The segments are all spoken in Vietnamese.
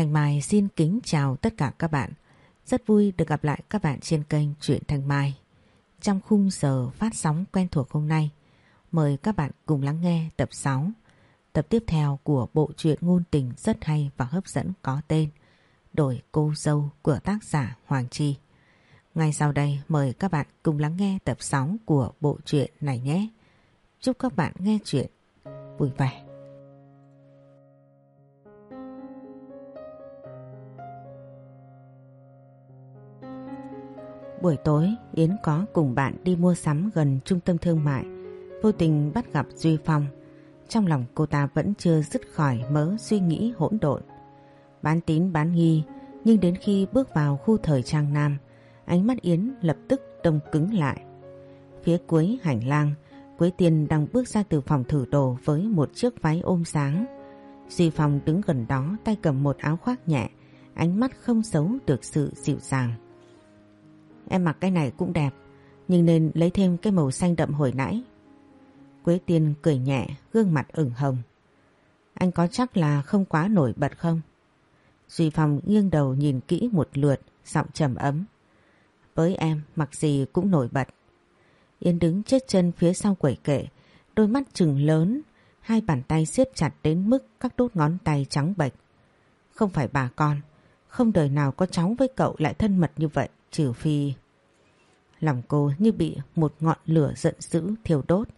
Thanh Mai xin kính chào tất cả các bạn. Rất vui được gặp lại các bạn trên kênh Truyện Thanh Mai. Trong khung giờ phát sóng quen thuộc hôm nay, mời các bạn cùng lắng nghe tập 6, tập tiếp theo của bộ truyện ngôn tình rất hay và hấp dẫn có tên Đổi cô dâu của tác giả Hoàng Chi. Ngay sau đây mời các bạn cùng lắng nghe tập 6 của bộ truyện này nhé. Chúc các bạn nghe chuyện vui vẻ. Buổi tối Yến có cùng bạn đi mua sắm gần trung tâm thương mại Vô tình bắt gặp Duy Phong Trong lòng cô ta vẫn chưa dứt khỏi mớ suy nghĩ hỗn độn Bán tín bán nghi Nhưng đến khi bước vào khu thời trang nam Ánh mắt Yến lập tức đông cứng lại Phía cuối hành lang Quế Tiên đang bước ra từ phòng thử đồ với một chiếc váy ôm sáng. Duy Phong đứng gần đó tay cầm một áo khoác nhẹ, ánh mắt không giấu được sự dịu dàng. Em mặc cái này cũng đẹp, nhưng nên lấy thêm cái màu xanh đậm hồi nãy. Quế Tiên cười nhẹ, gương mặt ửng hồng. Anh có chắc là không quá nổi bật không? Duy Phong nghiêng đầu nhìn kỹ một lượt, giọng trầm ấm. Với em, mặc gì cũng nổi bật. Yên đứng chết chân phía sau quẩy kệ, đôi mắt trừng lớn, hai bàn tay siết chặt đến mức các đốt ngón tay trắng bệch. Không phải bà con, không đời nào có cháu với cậu lại thân mật như vậy, trừ phi... Lòng cô như bị một ngọn lửa giận dữ thiêu đốt.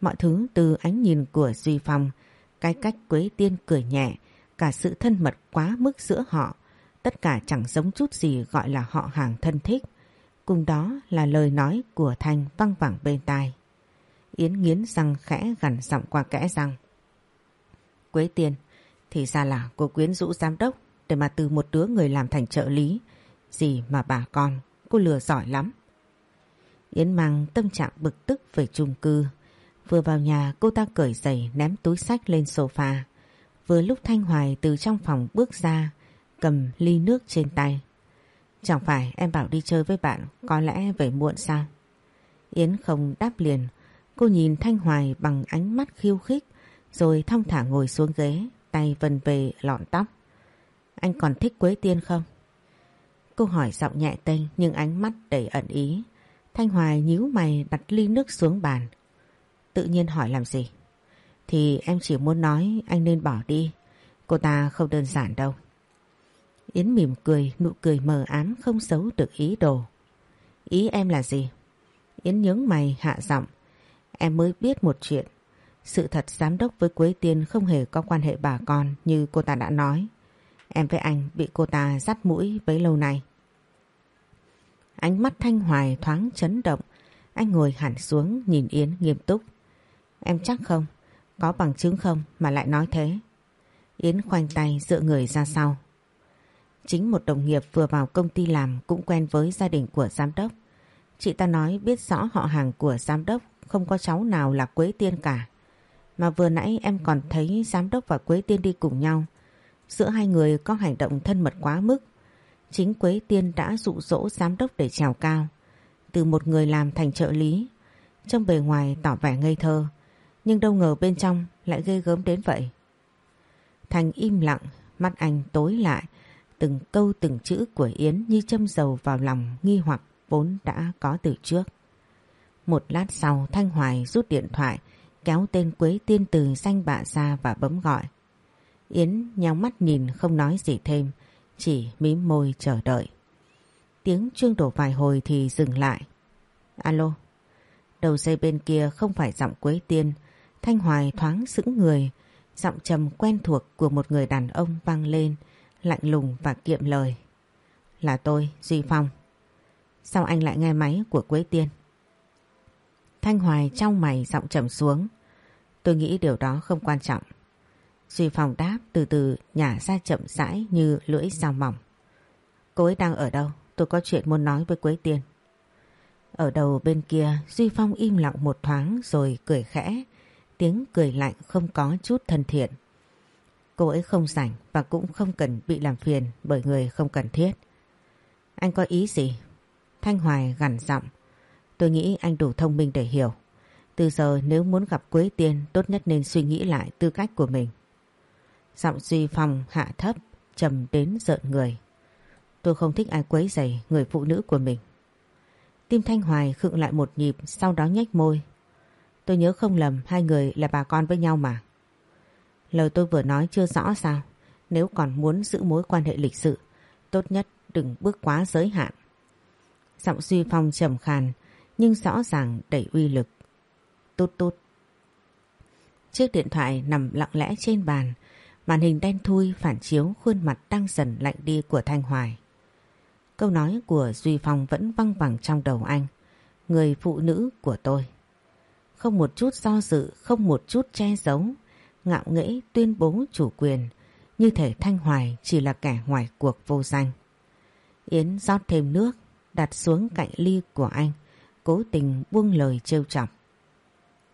Mọi thứ từ ánh nhìn của Duy Phong, cái cách Quế Tiên cười nhẹ, cả sự thân mật quá mức giữa họ, tất cả chẳng giống chút gì gọi là họ hàng thân thích. Cùng đó là lời nói của Thanh văng vẳng bên tai. Yến nghiến răng khẽ gằn giọng qua kẽ răng. Quế Tiên, thì ra là cô quyến rũ giám đốc để mà từ một đứa người làm thành trợ lý. Gì mà bà con, cô lừa giỏi lắm. Yến mang tâm trạng bực tức về chung cư. Vừa vào nhà cô ta cởi giày ném túi sách lên sofa. Vừa lúc Thanh Hoài từ trong phòng bước ra cầm ly nước trên tay. Chẳng phải em bảo đi chơi với bạn có lẽ về muộn sao? Yến không đáp liền. Cô nhìn Thanh Hoài bằng ánh mắt khiêu khích rồi thong thả ngồi xuống ghế tay vần về lọn tóc. Anh còn thích Quế Tiên không? câu hỏi giọng nhẹ tênh nhưng ánh mắt đầy ẩn ý. Thanh Hoài nhíu mày đặt ly nước xuống bàn. Tự nhiên hỏi làm gì? Thì em chỉ muốn nói anh nên bỏ đi. Cô ta không đơn giản đâu. Yến mỉm cười, nụ cười mờ ám không giấu được ý đồ. Ý em là gì? Yến nhướng mày hạ giọng. Em mới biết một chuyện. Sự thật giám đốc với Quế Tiên không hề có quan hệ bà con như cô ta đã nói. Em với anh bị cô ta dắt mũi bấy lâu nay. Ánh mắt Thanh Hoài thoáng chấn động. Anh ngồi hẳn xuống, nhìn Yến nghiêm túc. Em chắc không? Có bằng chứng không mà lại nói thế? Yến khoanh tay dựa người ra sau. Chính một đồng nghiệp vừa vào công ty làm cũng quen với gia đình của giám đốc. Chị ta nói biết rõ họ hàng của giám đốc, không có cháu nào là Quế Tiên cả. Mà vừa nãy em còn thấy giám đốc và Quế Tiên đi cùng nhau. Giữa hai người có hành động thân mật quá mức. Chính Quế Tiên đã dụ dỗ giám đốc để trèo cao. Từ một người làm thành trợ lý. Trong bề ngoài tỏ vẻ ngây thơ. Nhưng đâu ngờ bên trong lại ghê gớm đến vậy. Thành im lặng, mắt anh tối lại. Từng câu từng chữ của Yến như châm dầu vào lòng nghi hoặc vốn đã có từ trước. Một lát sau Thanh Hoài rút điện thoại kéo tên Quế Tiên từ danh bạ ra và bấm gọi. Yến nhắm mắt nhìn không nói gì thêm, chỉ mím môi chờ đợi. Tiếng chuông đổ vài hồi thì dừng lại. Alo. Đầu dây bên kia không phải giọng Quế Tiên, Thanh Hoài thoáng sững người, giọng trầm quen thuộc của một người đàn ông vang lên, lạnh lùng và kiệm lời. Là tôi, Duy Phong. Sao anh lại nghe máy của Quế Tiên? Thanh Hoài trong mày giọng trầm xuống. Tôi nghĩ điều đó không quan trọng. Duy Phong đáp từ từ, nhả ra chậm rãi như lưỡi dao mỏng. Cô ấy đang ở đâu? Tôi có chuyện muốn nói với Quế Tiên. Ở đầu bên kia, Duy Phong im lặng một thoáng rồi cười khẽ. Tiếng cười lạnh không có chút thân thiện. Cô ấy không rảnh và cũng không cần bị làm phiền bởi người không cần thiết. Anh có ý gì? Thanh Hoài gằn giọng. Tôi nghĩ anh đủ thông minh để hiểu. Từ giờ nếu muốn gặp Quế Tiên, tốt nhất nên suy nghĩ lại tư cách của mình. Giọng Duy Phong hạ thấp, trầm đến giận người. Tôi không thích ai quấy rầy người phụ nữ của mình. Tim Thanh Hoài khựng lại một nhịp sau đó nhếch môi. Tôi nhớ không lầm hai người là bà con với nhau mà. Lời tôi vừa nói chưa rõ sao. Nếu còn muốn giữ mối quan hệ lịch sự, tốt nhất đừng bước quá giới hạn. Giọng Duy Phong trầm khàn nhưng rõ ràng đầy uy lực. Tốt tốt. Chiếc điện thoại nằm lặng lẽ trên bàn, màn hình đen thui phản chiếu khuôn mặt đang dần lạnh đi của Thanh Hoài. Câu nói của Duy Phong vẫn văng vẳng trong đầu anh. Người phụ nữ của tôi. Không một chút do dự, không một chút che giấu, ngạo nghễ tuyên bố chủ quyền, như thể Thanh Hoài chỉ là kẻ ngoài cuộc vô danh. Yến rót thêm nước, đặt xuống cạnh ly của anh, cố tình buông lời trêu chọc.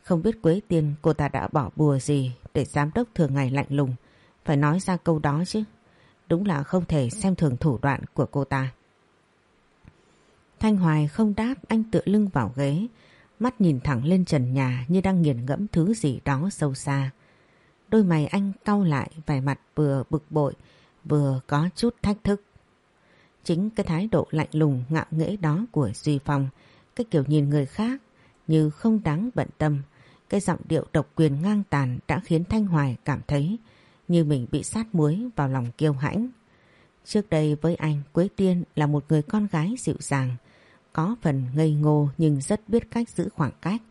Không biết Quế Tiên cô ta đã bỏ bùa gì để giám đốc thường ngày lạnh lùng, phải nói ra câu đó chứ. Đúng là không thể xem thường thủ đoạn của cô ta. Thanh Hoài không đáp anh tựa lưng vào ghế, mắt nhìn thẳng lên trần nhà như đang nghiền ngẫm thứ gì đó sâu xa. Đôi mày anh cau lại vẻ mặt vừa bực bội vừa có chút thách thức. Chính cái thái độ lạnh lùng ngạo nghễ đó của Duy Phong, cái kiểu nhìn người khác như không đáng bận tâm, cái giọng điệu độc quyền ngang tàn đã khiến Thanh Hoài cảm thấy như mình bị sát muối vào lòng kiêu hãnh. Trước đây với anh, Quế Tiên là một người con gái dịu dàng, có phần ngây ngô nhưng rất biết cách giữ khoảng cách.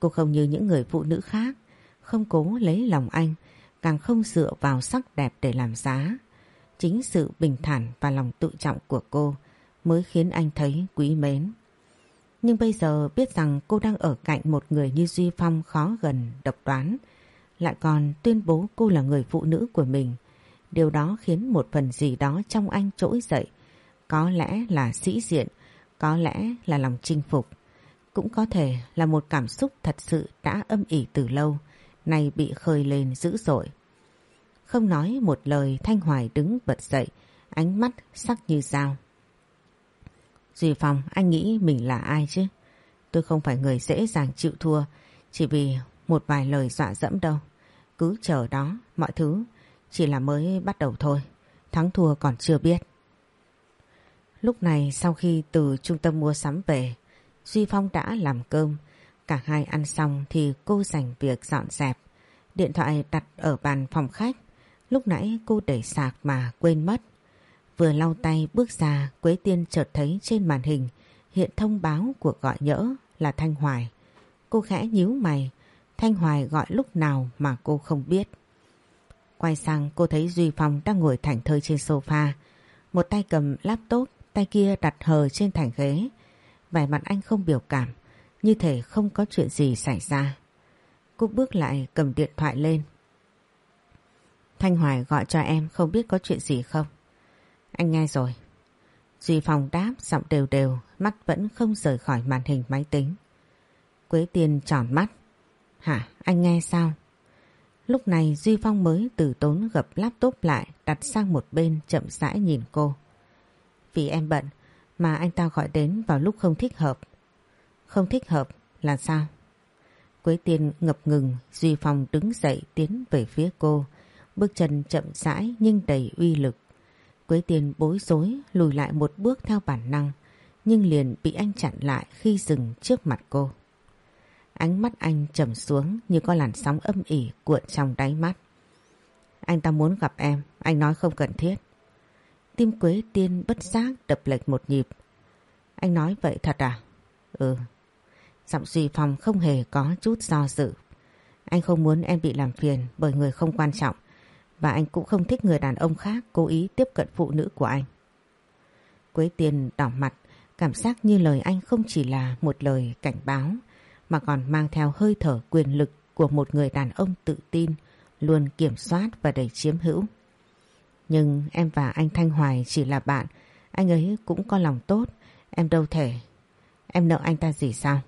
Cô không như những người phụ nữ khác, không cố lấy lòng anh, càng không dựa vào sắc đẹp để làm giá. Chính sự bình thản và lòng tự trọng của cô mới khiến anh thấy quý mến. Nhưng bây giờ biết rằng cô đang ở cạnh một người như Duy Phong khó gần, độc đoán, lại còn tuyên bố cô là người phụ nữ của mình. Điều đó khiến một phần gì đó trong anh trỗi dậy. Có lẽ là sĩ diện, có lẽ là lòng chinh phục. Cũng có thể là một cảm xúc thật sự đã âm ỉ từ lâu, nay bị khơi lên dữ dội. Không nói một lời Thanh Hoài đứng bật dậy, ánh mắt sắc như dao. Duy Phong, anh nghĩ mình là ai chứ? Tôi không phải người dễ dàng chịu thua chỉ vì một vài lời dọa dẫm đâu. Cứ chờ đó, mọi thứ chỉ là mới bắt đầu thôi. Thắng thua còn chưa biết. Lúc này sau khi từ trung tâm mua sắm về, Duy Phong đã làm cơm. Cả hai ăn xong thì cô dành việc dọn dẹp. Điện thoại đặt ở bàn phòng khách. Lúc nãy cô để sạc mà quên mất. Vừa lau tay bước ra, Quế Tiên chợt thấy trên màn hình hiện thông báo cuộc gọi nhỡ là Thanh Hoài. Cô khẽ nhíu mày, Thanh Hoài gọi lúc nào mà cô không biết. Quay sang cô thấy Duy Phong đang ngồi thảnh thơi trên sofa, một tay cầm laptop, tay kia đặt hờ trên thành ghế. Vẻ mặt anh không biểu cảm, như thể không có chuyện gì xảy ra. Cô bước lại cầm điện thoại lên. Thanh Hoài gọi cho em không biết có chuyện gì không? Anh nghe rồi. Duy Phong đáp giọng đều đều, mắt vẫn không rời khỏi màn hình máy tính. Quế Tiên tròn mắt. Hả, anh nghe sao? Lúc này Duy Phong mới từ tốn gập laptop lại đặt sang một bên chậm rãi nhìn cô. Vì em bận mà anh ta gọi đến vào lúc không thích hợp. Không thích hợp là sao? Quế Tiên ngập ngừng, Duy Phong đứng dậy tiến về phía cô. Bước chân chậm rãi nhưng đầy uy lực. Quế Tiên bối rối lùi lại một bước theo bản năng nhưng liền bị anh chặn lại khi dừng trước mặt cô. Ánh mắt anh trầm xuống như có làn sóng âm ỉ cuộn trong đáy mắt. Anh ta muốn gặp em, anh nói không cần thiết. Tim Quế Tiên bất giác đập lệch một nhịp. Anh nói vậy thật à? Ừ. Giọng Duy Phong không hề có chút do dự. Anh không muốn em bị làm phiền bởi người không quan trọng và anh cũng không thích người đàn ông khác cố ý tiếp cận phụ nữ của anh. Quế Tiên đỏ mặt, cảm giác như lời anh không chỉ là một lời cảnh báo mà còn mang theo hơi thở quyền lực của một người đàn ông tự tin, luôn kiểm soát và đầy chiếm hữu. Nhưng em và anh Thanh Hoài chỉ là bạn, anh ấy cũng có lòng tốt, em đâu thể. Em nợ anh ta gì sao?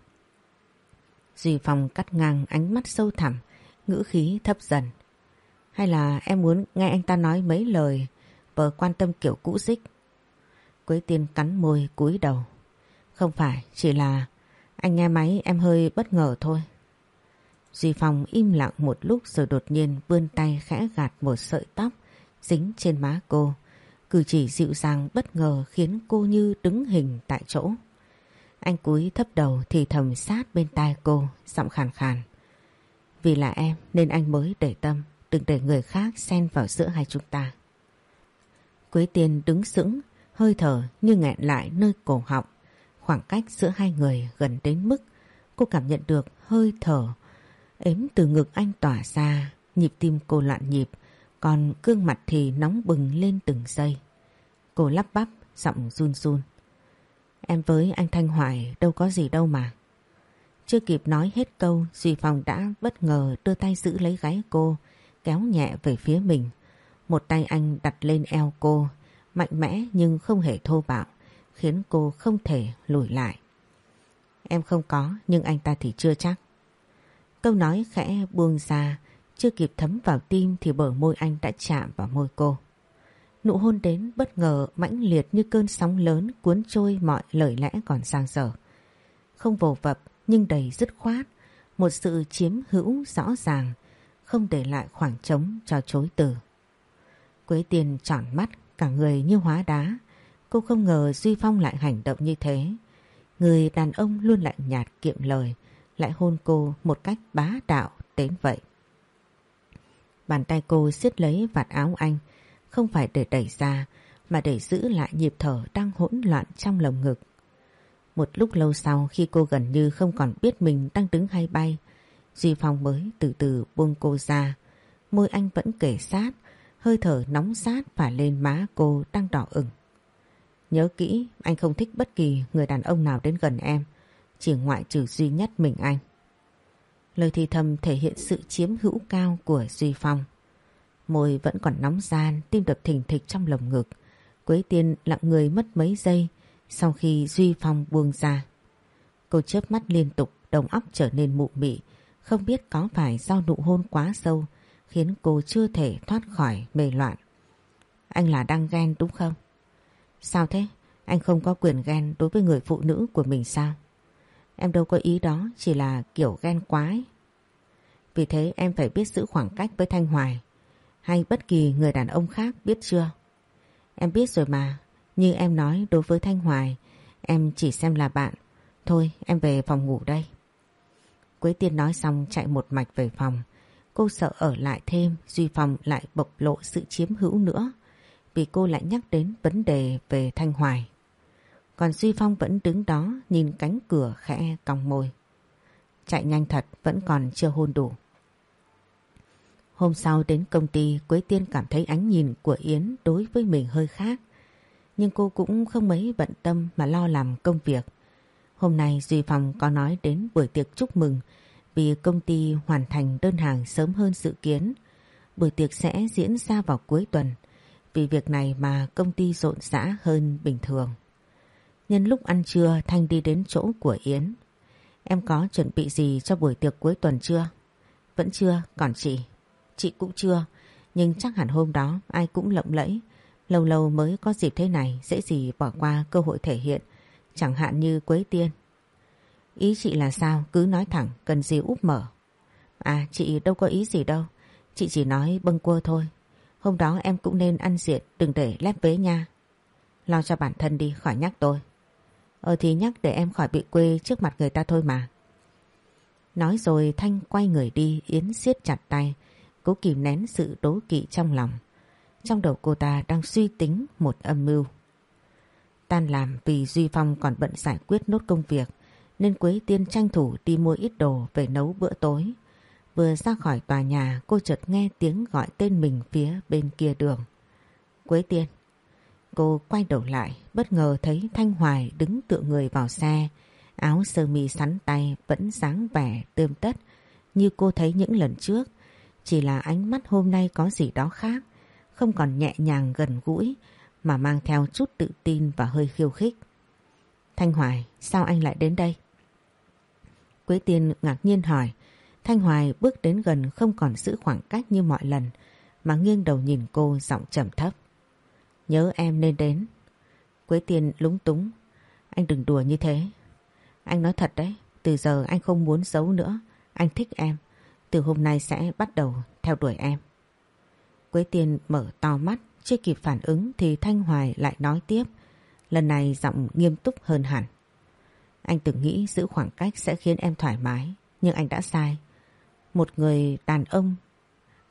Duy Phong cắt ngang ánh mắt sâu thẳm, ngữ khí thấp dần. Hay là em muốn nghe anh ta nói mấy lời vợ quan tâm kiểu cũ dích? Quế tiên cắn môi cúi đầu. Không phải, chỉ là anh nghe máy em hơi bất ngờ thôi. Duy Phong im lặng một lúc rồi đột nhiên vươn tay khẽ gạt một sợi tóc dính trên má cô. Cử chỉ dịu dàng bất ngờ khiến cô như đứng hình tại chỗ. Anh cúi thấp đầu thì thầm sát bên tai cô, giọng khàn khàn. Vì là em nên anh mới để tâm, đừng để người khác xen vào giữa hai chúng ta. Quế Tiên đứng sững, hơi thở như nghẹn lại nơi cổ họng. Khoảng cách giữa hai người gần đến mức cô cảm nhận được hơi thở ếm từ ngực anh tỏa ra, nhịp tim cô loạn nhịp, còn gương mặt thì nóng bừng lên từng giây. Cô lắp bắp, giọng run run. Em với anh Thanh Hoài đâu có gì đâu mà. Chưa kịp nói hết câu, Duy Phong đã bất ngờ đưa tay giữ lấy gáy cô, kéo nhẹ về phía mình. Một tay anh đặt lên eo cô, mạnh mẽ nhưng không hề thô bạo, khiến cô không thể lùi lại. Em không có, nhưng anh ta thì chưa chắc. Câu nói khẽ buông ra, chưa kịp thấm vào tim thì bờ môi anh đã chạm vào môi cô. Nụ hôn đến bất ngờ mãnh liệt như cơn sóng lớn cuốn trôi mọi lời lẽ còn sang dở. Không vồ vập nhưng đầy dứt khoát, một sự chiếm hữu rõ ràng, không để lại khoảng trống cho chối từ. Quế tiền tròn mắt, cả người như hóa đá. Cô không ngờ Duy Phong lại hành động như thế. Người đàn ông luôn lạnh nhạt kiệm lời, lại hôn cô một cách bá đạo đến vậy. Bàn tay cô siết lấy vạt áo anh, không phải để đẩy ra, mà để giữ lại nhịp thở đang hỗn loạn trong lồng ngực. Một lúc lâu sau khi cô gần như không còn biết mình đang đứng hay bay, Duy Phong mới từ từ buông cô ra. Môi anh vẫn kể sát, hơi thở nóng sát phả lên má cô đang đỏ ửng. Nhớ kỹ, anh không thích bất kỳ người đàn ông nào đến gần em, chỉ ngoại trừ duy nhất mình anh. Lời thì thầm thể hiện sự chiếm hữu cao của Duy Phong. Môi vẫn còn nóng gian, tim đập thình thịch trong lồng ngực. Quế tiên lặng người mất mấy giây sau khi Duy Phong buông ra. Cô chớp mắt liên tục, đồng óc trở nên mụ mị, không biết có phải do nụ hôn quá sâu khiến cô chưa thể thoát khỏi mê loạn. Anh là đang ghen đúng không? Sao thế? Anh không có quyền ghen đối với người phụ nữ của mình sao? Em đâu có ý đó, chỉ là kiểu ghen quái. Vì thế em phải biết giữ khoảng cách với Thanh Hoài hay bất kỳ người đàn ông khác biết chưa? Em biết rồi mà, như em nói đối với Thanh Hoài, em chỉ xem là bạn. Thôi em về phòng ngủ đây. Quế Tiên nói xong chạy một mạch về phòng. Cô sợ ở lại thêm, Duy phòng lại bộc lộ sự chiếm hữu nữa. Vì cô lại nhắc đến vấn đề về Thanh Hoài. Còn Duy Phong vẫn đứng đó nhìn cánh cửa khẽ cong môi. Chạy nhanh thật, vẫn còn chưa hôn đủ. Hôm sau đến công ty, Quế Tiên cảm thấy ánh nhìn của Yến đối với mình hơi khác. Nhưng cô cũng không mấy bận tâm mà lo làm công việc. Hôm nay Duy Phong có nói đến buổi tiệc chúc mừng, vì công ty hoàn thành đơn hàng sớm hơn dự kiến. Buổi tiệc sẽ diễn ra vào cuối tuần. Vì việc này mà công ty rộn rã hơn bình thường. Nhân lúc ăn trưa Thanh đi đến chỗ của Yến. Em có chuẩn bị gì cho buổi tiệc cuối tuần chưa? Vẫn chưa, còn chị. Chị cũng chưa, nhưng chắc hẳn hôm đó ai cũng lộng lẫy. Lâu lâu mới có dịp thế này, dễ gì bỏ qua cơ hội thể hiện, chẳng hạn như Quế Tiên. Ý chị là sao, cứ nói thẳng, cần gì úp mở. À, chị đâu có ý gì đâu, chị chỉ nói bâng quơ thôi. Hôm đó em cũng nên ăn diện, đừng để lép vế nha. Lo cho bản thân đi, khỏi nhắc tôi. Ờ thì nhắc để em khỏi bị quê trước mặt người ta thôi mà. Nói rồi Thanh quay người đi, Yến siết chặt tay, cố kìm nén sự đố kỵ trong lòng. Trong đầu cô ta đang suy tính một âm mưu. Tan làm vì Duy Phong còn bận giải quyết nốt công việc nên Quế Tiên tranh thủ đi mua ít đồ về nấu bữa tối. Vừa ra khỏi tòa nhà cô chợt nghe tiếng gọi tên mình phía bên kia đường. Quế Tiên. Cô quay đầu lại bất ngờ thấy Thanh Hoài đứng tựa người vào xe. Áo sơ mi sắn tay vẫn sáng vẻ tươm tất như cô thấy những lần trước. Chỉ là ánh mắt hôm nay có gì đó khác, không còn nhẹ nhàng gần gũi mà mang theo chút tự tin và hơi khiêu khích. Thanh Hoài, sao anh lại đến đây? Quế Tiên ngạc nhiên hỏi. Thanh Hoài bước đến gần không còn giữ khoảng cách như mọi lần mà nghiêng đầu nhìn cô giọng trầm thấp. Nhớ em nên đến. Quế Tiên lúng túng. Anh đừng đùa như thế. Anh nói thật đấy, từ giờ anh không muốn giấu nữa. Anh thích em từ hôm nay sẽ bắt đầu theo đuổi em. Quế Tiên mở to mắt, chưa kịp phản ứng thì Thanh Hoài lại nói tiếp. Lần này giọng nghiêm túc hơn hẳn. Anh từng nghĩ giữ khoảng cách sẽ khiến em thoải mái, nhưng anh đã sai. Một người đàn ông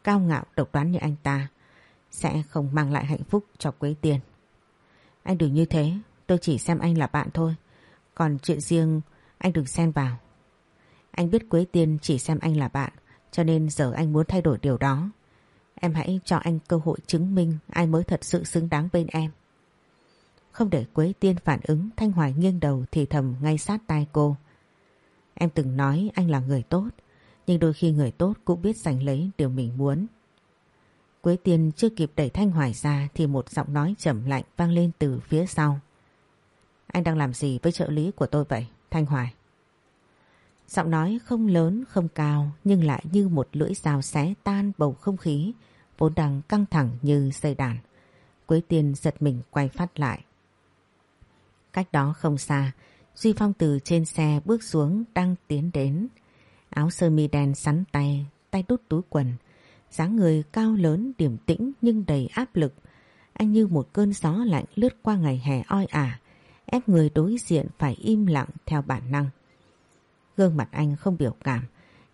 cao ngạo độc đoán như anh ta sẽ không mang lại hạnh phúc cho Quế Tiên. Anh đừng như thế, tôi chỉ xem anh là bạn thôi. Còn chuyện riêng anh đừng xen vào. Anh biết Quế Tiên chỉ xem anh là bạn, cho nên giờ anh muốn thay đổi điều đó. Em hãy cho anh cơ hội chứng minh ai mới thật sự xứng đáng bên em. Không để Quế Tiên phản ứng, Thanh Hoài nghiêng đầu thì thầm ngay sát tai cô. Em từng nói anh là người tốt, nhưng đôi khi người tốt cũng biết giành lấy điều mình muốn. Quế Tiên chưa kịp đẩy Thanh Hoài ra thì một giọng nói trầm lạnh vang lên từ phía sau. Anh đang làm gì với trợ lý của tôi vậy, Thanh Hoài? Giọng nói không lớn không cao nhưng lại như một lưỡi dao xé tan bầu không khí vốn đang căng thẳng như dây đàn. Quế Tiên giật mình quay phát lại. Cách đó không xa, Duy Phong từ trên xe bước xuống đang tiến đến. Áo sơ mi đen sắn tay, tay đút túi quần. dáng người cao lớn điềm tĩnh nhưng đầy áp lực. Anh như một cơn gió lạnh lướt qua ngày hè oi ả, ép người đối diện phải im lặng theo bản năng. Gương mặt anh không biểu cảm,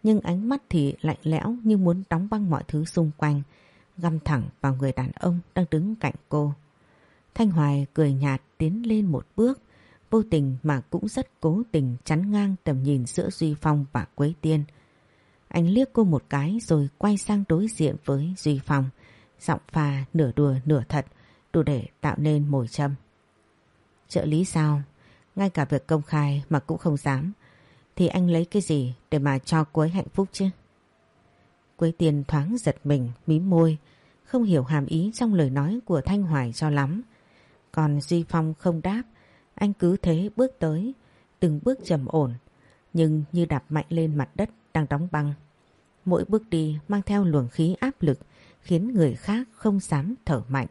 nhưng ánh mắt thì lạnh lẽo như muốn đóng băng mọi thứ xung quanh, găm thẳng vào người đàn ông đang đứng cạnh cô. Thanh Hoài cười nhạt tiến lên một bước, vô tình mà cũng rất cố tình chắn ngang tầm nhìn giữa Duy Phong và Quế Tiên. Anh liếc cô một cái rồi quay sang đối diện với Duy Phong, giọng pha nửa đùa nửa thật, đủ để tạo nên mồi châm. Trợ lý sao? Ngay cả việc công khai mà cũng không dám. Thì anh lấy cái gì để mà cho cô ấy hạnh phúc chứ? Quế Tiên thoáng giật mình, mím môi, không hiểu hàm ý trong lời nói của Thanh Hoài cho lắm. Còn Duy Phong không đáp, anh cứ thế bước tới, từng bước trầm ổn, nhưng như đạp mạnh lên mặt đất đang đóng băng. Mỗi bước đi mang theo luồng khí áp lực khiến người khác không dám thở mạnh.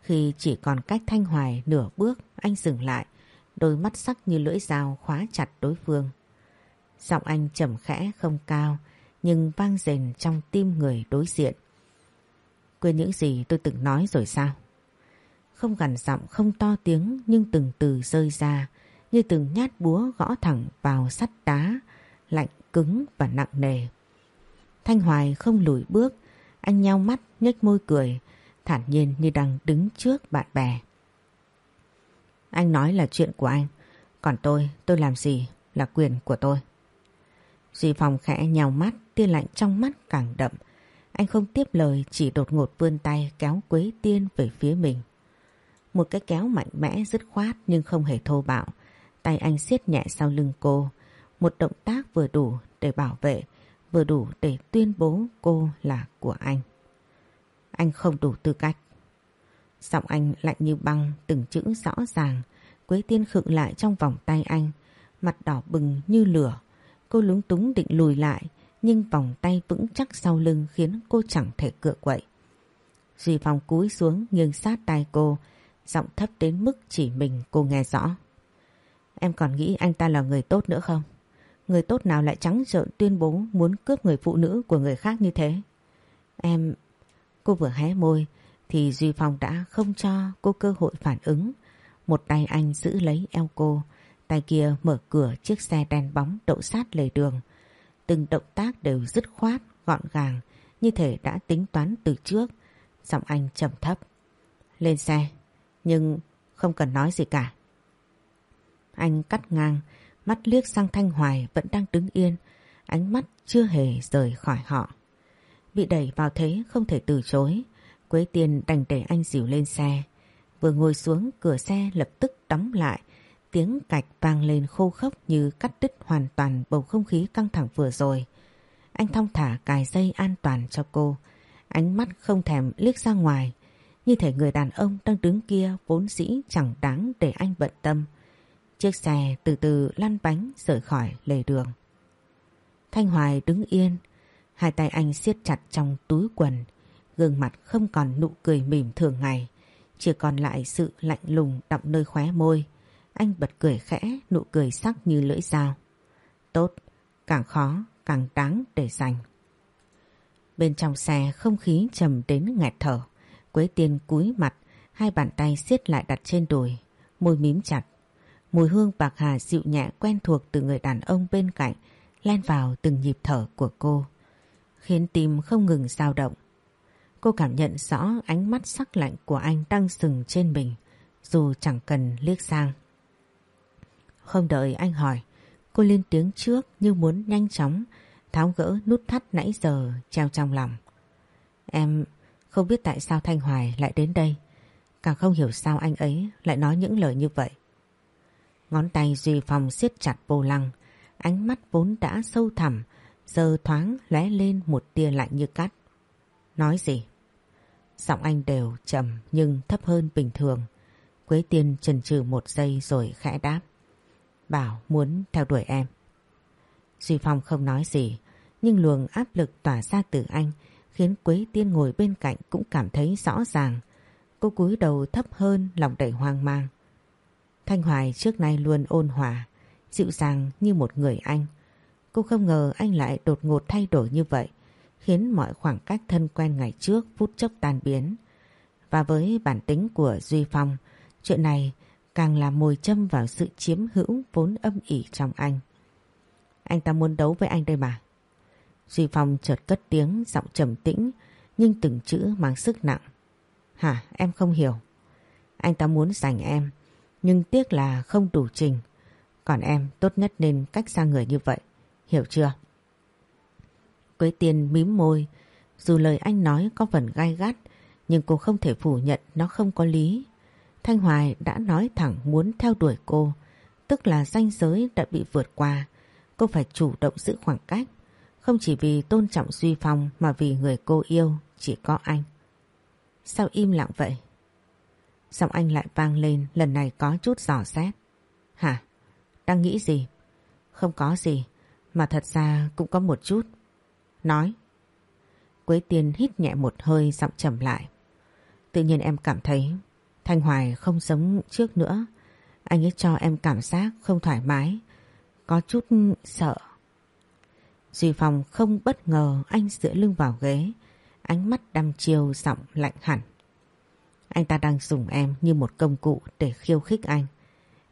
Khi chỉ còn cách Thanh Hoài nửa bước, anh dừng lại, đôi mắt sắc như lưỡi dao khóa chặt đối phương. Giọng anh trầm khẽ không cao, nhưng vang rền trong tim người đối diện. Quên những gì tôi từng nói rồi sao? Không gằn giọng không to tiếng nhưng từng từ rơi ra như từng nhát búa gõ thẳng vào sắt đá, lạnh cứng và nặng nề. Thanh Hoài không lùi bước, anh nheo mắt nhếch môi cười, thản nhiên như đang đứng trước bạn bè. Anh nói là chuyện của anh, còn tôi, tôi làm gì là quyền của tôi. Duy Phong khẽ nhào mắt, tia lạnh trong mắt càng đậm. Anh không tiếp lời chỉ đột ngột vươn tay kéo Quế Tiên về phía mình. Một cái kéo mạnh mẽ dứt khoát nhưng không hề thô bạo. Tay anh siết nhẹ sau lưng cô. Một động tác vừa đủ để bảo vệ, vừa đủ để tuyên bố cô là của anh. Anh không đủ tư cách. Giọng anh lạnh như băng, từng chữ rõ ràng. Quế tiên khựng lại trong vòng tay anh, mặt đỏ bừng như lửa. Cô lúng túng định lùi lại, nhưng vòng tay vững chắc sau lưng khiến cô chẳng thể cựa quậy. Duy Phong cúi xuống nghiêng sát tay cô, giọng thấp đến mức chỉ mình cô nghe rõ. Em còn nghĩ anh ta là người tốt nữa không? Người tốt nào lại trắng trợn tuyên bố muốn cướp người phụ nữ của người khác như thế? Em... Cô vừa hé môi thì Duy Phong đã không cho cô cơ hội phản ứng. Một tay anh giữ lấy eo cô, tay kia mở cửa chiếc xe đen bóng đậu sát lề đường. Từng động tác đều dứt khoát, gọn gàng, như thể đã tính toán từ trước. Giọng anh trầm thấp. Lên xe, nhưng không cần nói gì cả. Anh cắt ngang, mắt liếc sang Thanh Hoài vẫn đang đứng yên, ánh mắt chưa hề rời khỏi họ. Bị đẩy vào thế không thể từ chối, Quế Tiên đành để anh dìu lên xe. Vừa ngồi xuống cửa xe lập tức đóng lại, tiếng cạch vang lên khô khốc như cắt đứt hoàn toàn bầu không khí căng thẳng vừa rồi. Anh thong thả cài dây an toàn cho cô, ánh mắt không thèm liếc ra ngoài, như thể người đàn ông đang đứng kia vốn dĩ chẳng đáng để anh bận tâm. Chiếc xe từ từ lăn bánh rời khỏi lề đường. Thanh Hoài đứng yên, hai tay anh siết chặt trong túi quần, gương mặt không còn nụ cười mỉm thường ngày, chỉ còn lại sự lạnh lùng đọng nơi khóe môi. Anh bật cười khẽ, nụ cười sắc như lưỡi dao. Tốt, càng khó, càng đáng để giành. Bên trong xe không khí trầm đến nghẹt thở. Quế tiên cúi mặt, hai bàn tay siết lại đặt trên đùi, môi mím chặt. Mùi hương bạc hà dịu nhẹ quen thuộc từ người đàn ông bên cạnh len vào từng nhịp thở của cô, khiến tim không ngừng dao động. Cô cảm nhận rõ ánh mắt sắc lạnh của anh đang sừng trên mình, dù chẳng cần liếc sang. Không đợi anh hỏi, cô lên tiếng trước như muốn nhanh chóng tháo gỡ nút thắt nãy giờ treo trong lòng. Em không biết tại sao Thanh Hoài lại đến đây, càng không hiểu sao anh ấy lại nói những lời như vậy. Ngón tay Duy Phong siết chặt vô lăng, ánh mắt vốn đã sâu thẳm, giờ thoáng lóe lên một tia lạnh như cắt. Nói gì? Giọng anh đều trầm nhưng thấp hơn bình thường. Quế tiên chần chừ một giây rồi khẽ đáp. Bảo muốn theo đuổi em. Duy Phong không nói gì, nhưng luồng áp lực tỏa ra từ anh khiến Quế tiên ngồi bên cạnh cũng cảm thấy rõ ràng. Cô cúi đầu thấp hơn lòng đầy hoang mang. Thanh Hoài trước nay luôn ôn hòa, dịu dàng như một người anh. Cô không ngờ anh lại đột ngột thay đổi như vậy, khiến mọi khoảng cách thân quen ngày trước phút chốc tan biến. Và với bản tính của Duy Phong, chuyện này càng là mồi châm vào sự chiếm hữu vốn âm ỉ trong anh. Anh ta muốn đấu với anh đây mà. Duy Phong chợt cất tiếng, giọng trầm tĩnh, nhưng từng chữ mang sức nặng. Hả, em không hiểu. Anh ta muốn giành em, nhưng tiếc là không đủ trình. Còn em tốt nhất nên cách xa người như vậy. Hiểu chưa? Quế tiên mím môi. Dù lời anh nói có phần gai gắt, nhưng cô không thể phủ nhận nó không có lý. Thanh Hoài đã nói thẳng muốn theo đuổi cô, tức là ranh giới đã bị vượt qua. Cô phải chủ động giữ khoảng cách không chỉ vì tôn trọng Duy Phong mà vì người cô yêu chỉ có anh. Sao im lặng vậy? Giọng anh lại vang lên lần này có chút giỏ xét. Hả? Đang nghĩ gì? Không có gì, mà thật ra cũng có một chút. Nói. Quế tiên hít nhẹ một hơi giọng trầm lại. Tự nhiên em cảm thấy Thanh Hoài không giống trước nữa. Anh ấy cho em cảm giác không thoải mái, có chút sợ. Duy Phong không bất ngờ anh dựa lưng vào ghế, ánh mắt đăm chiêu, giọng lạnh hẳn. Anh ta đang dùng em như một công cụ để khiêu khích anh.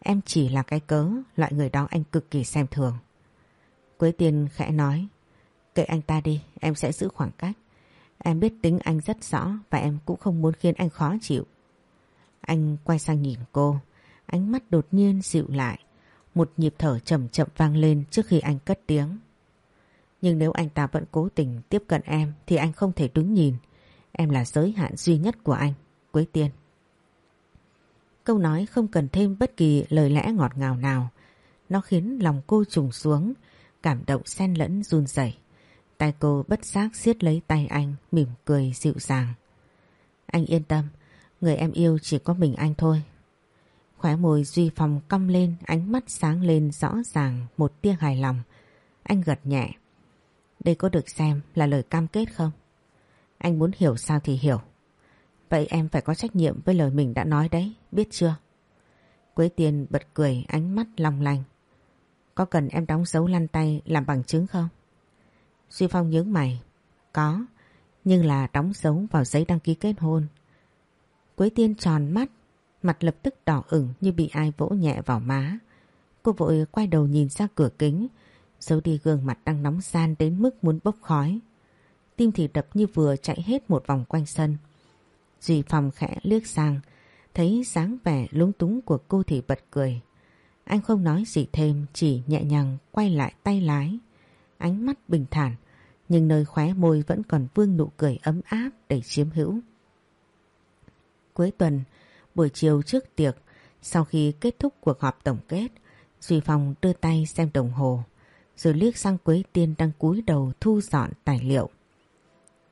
Em chỉ là cái cớ, loại người đó anh cực kỳ xem thường. Quế Tiên khẽ nói, kệ anh ta đi, em sẽ giữ khoảng cách. Em biết tính anh rất rõ và em cũng không muốn khiến anh khó chịu. Anh quay sang nhìn cô, ánh mắt đột nhiên dịu lại. Một nhịp thở chậm chậm vang lên trước khi anh cất tiếng. Nhưng nếu anh ta vẫn cố tình tiếp cận em thì anh không thể đứng nhìn. Em là giới hạn duy nhất của anh. Quế Tiên. Câu nói không cần thêm bất kỳ lời lẽ ngọt ngào nào. Nó khiến lòng cô trùng xuống, cảm động xen lẫn run rẩy. Tay cô bất giác siết lấy tay anh, mỉm cười dịu dàng. Anh yên tâm, người em yêu chỉ có mình anh thôi. Khóe môi Duy Phong cong lên, ánh mắt sáng lên rõ ràng một tia hài lòng. Anh gật nhẹ. Đây có được xem là lời cam kết không? Anh muốn hiểu sao thì hiểu. Vậy em phải có trách nhiệm với lời mình đã nói đấy, biết chưa? Quế Tiên bật cười ánh mắt long lanh. Có cần em đóng dấu lăn tay làm bằng chứng không? Duy Phong nhướng mày. Có, nhưng là đóng dấu vào giấy đăng ký kết hôn. Quế Tiên tròn mắt, mặt lập tức đỏ ửng như bị ai vỗ nhẹ vào má. Cô vội quay đầu nhìn ra cửa kính, giấu đi gương mặt đang nóng gian đến mức muốn bốc khói. Tim thì đập như vừa chạy hết một vòng quanh sân. Duy Phong khẽ liếc sang, thấy dáng vẻ lúng túng của cô thì bật cười. Anh không nói gì thêm, chỉ nhẹ nhàng quay lại tay lái. Ánh mắt bình thản, nhưng nơi khóe môi vẫn còn vương nụ cười ấm áp để chiếm hữu. Cuối tuần, buổi chiều trước tiệc, sau khi kết thúc cuộc họp tổng kết, Duy Phong đưa tay xem đồng hồ, rồi liếc sang Quế Tiên đang cúi đầu thu dọn tài liệu.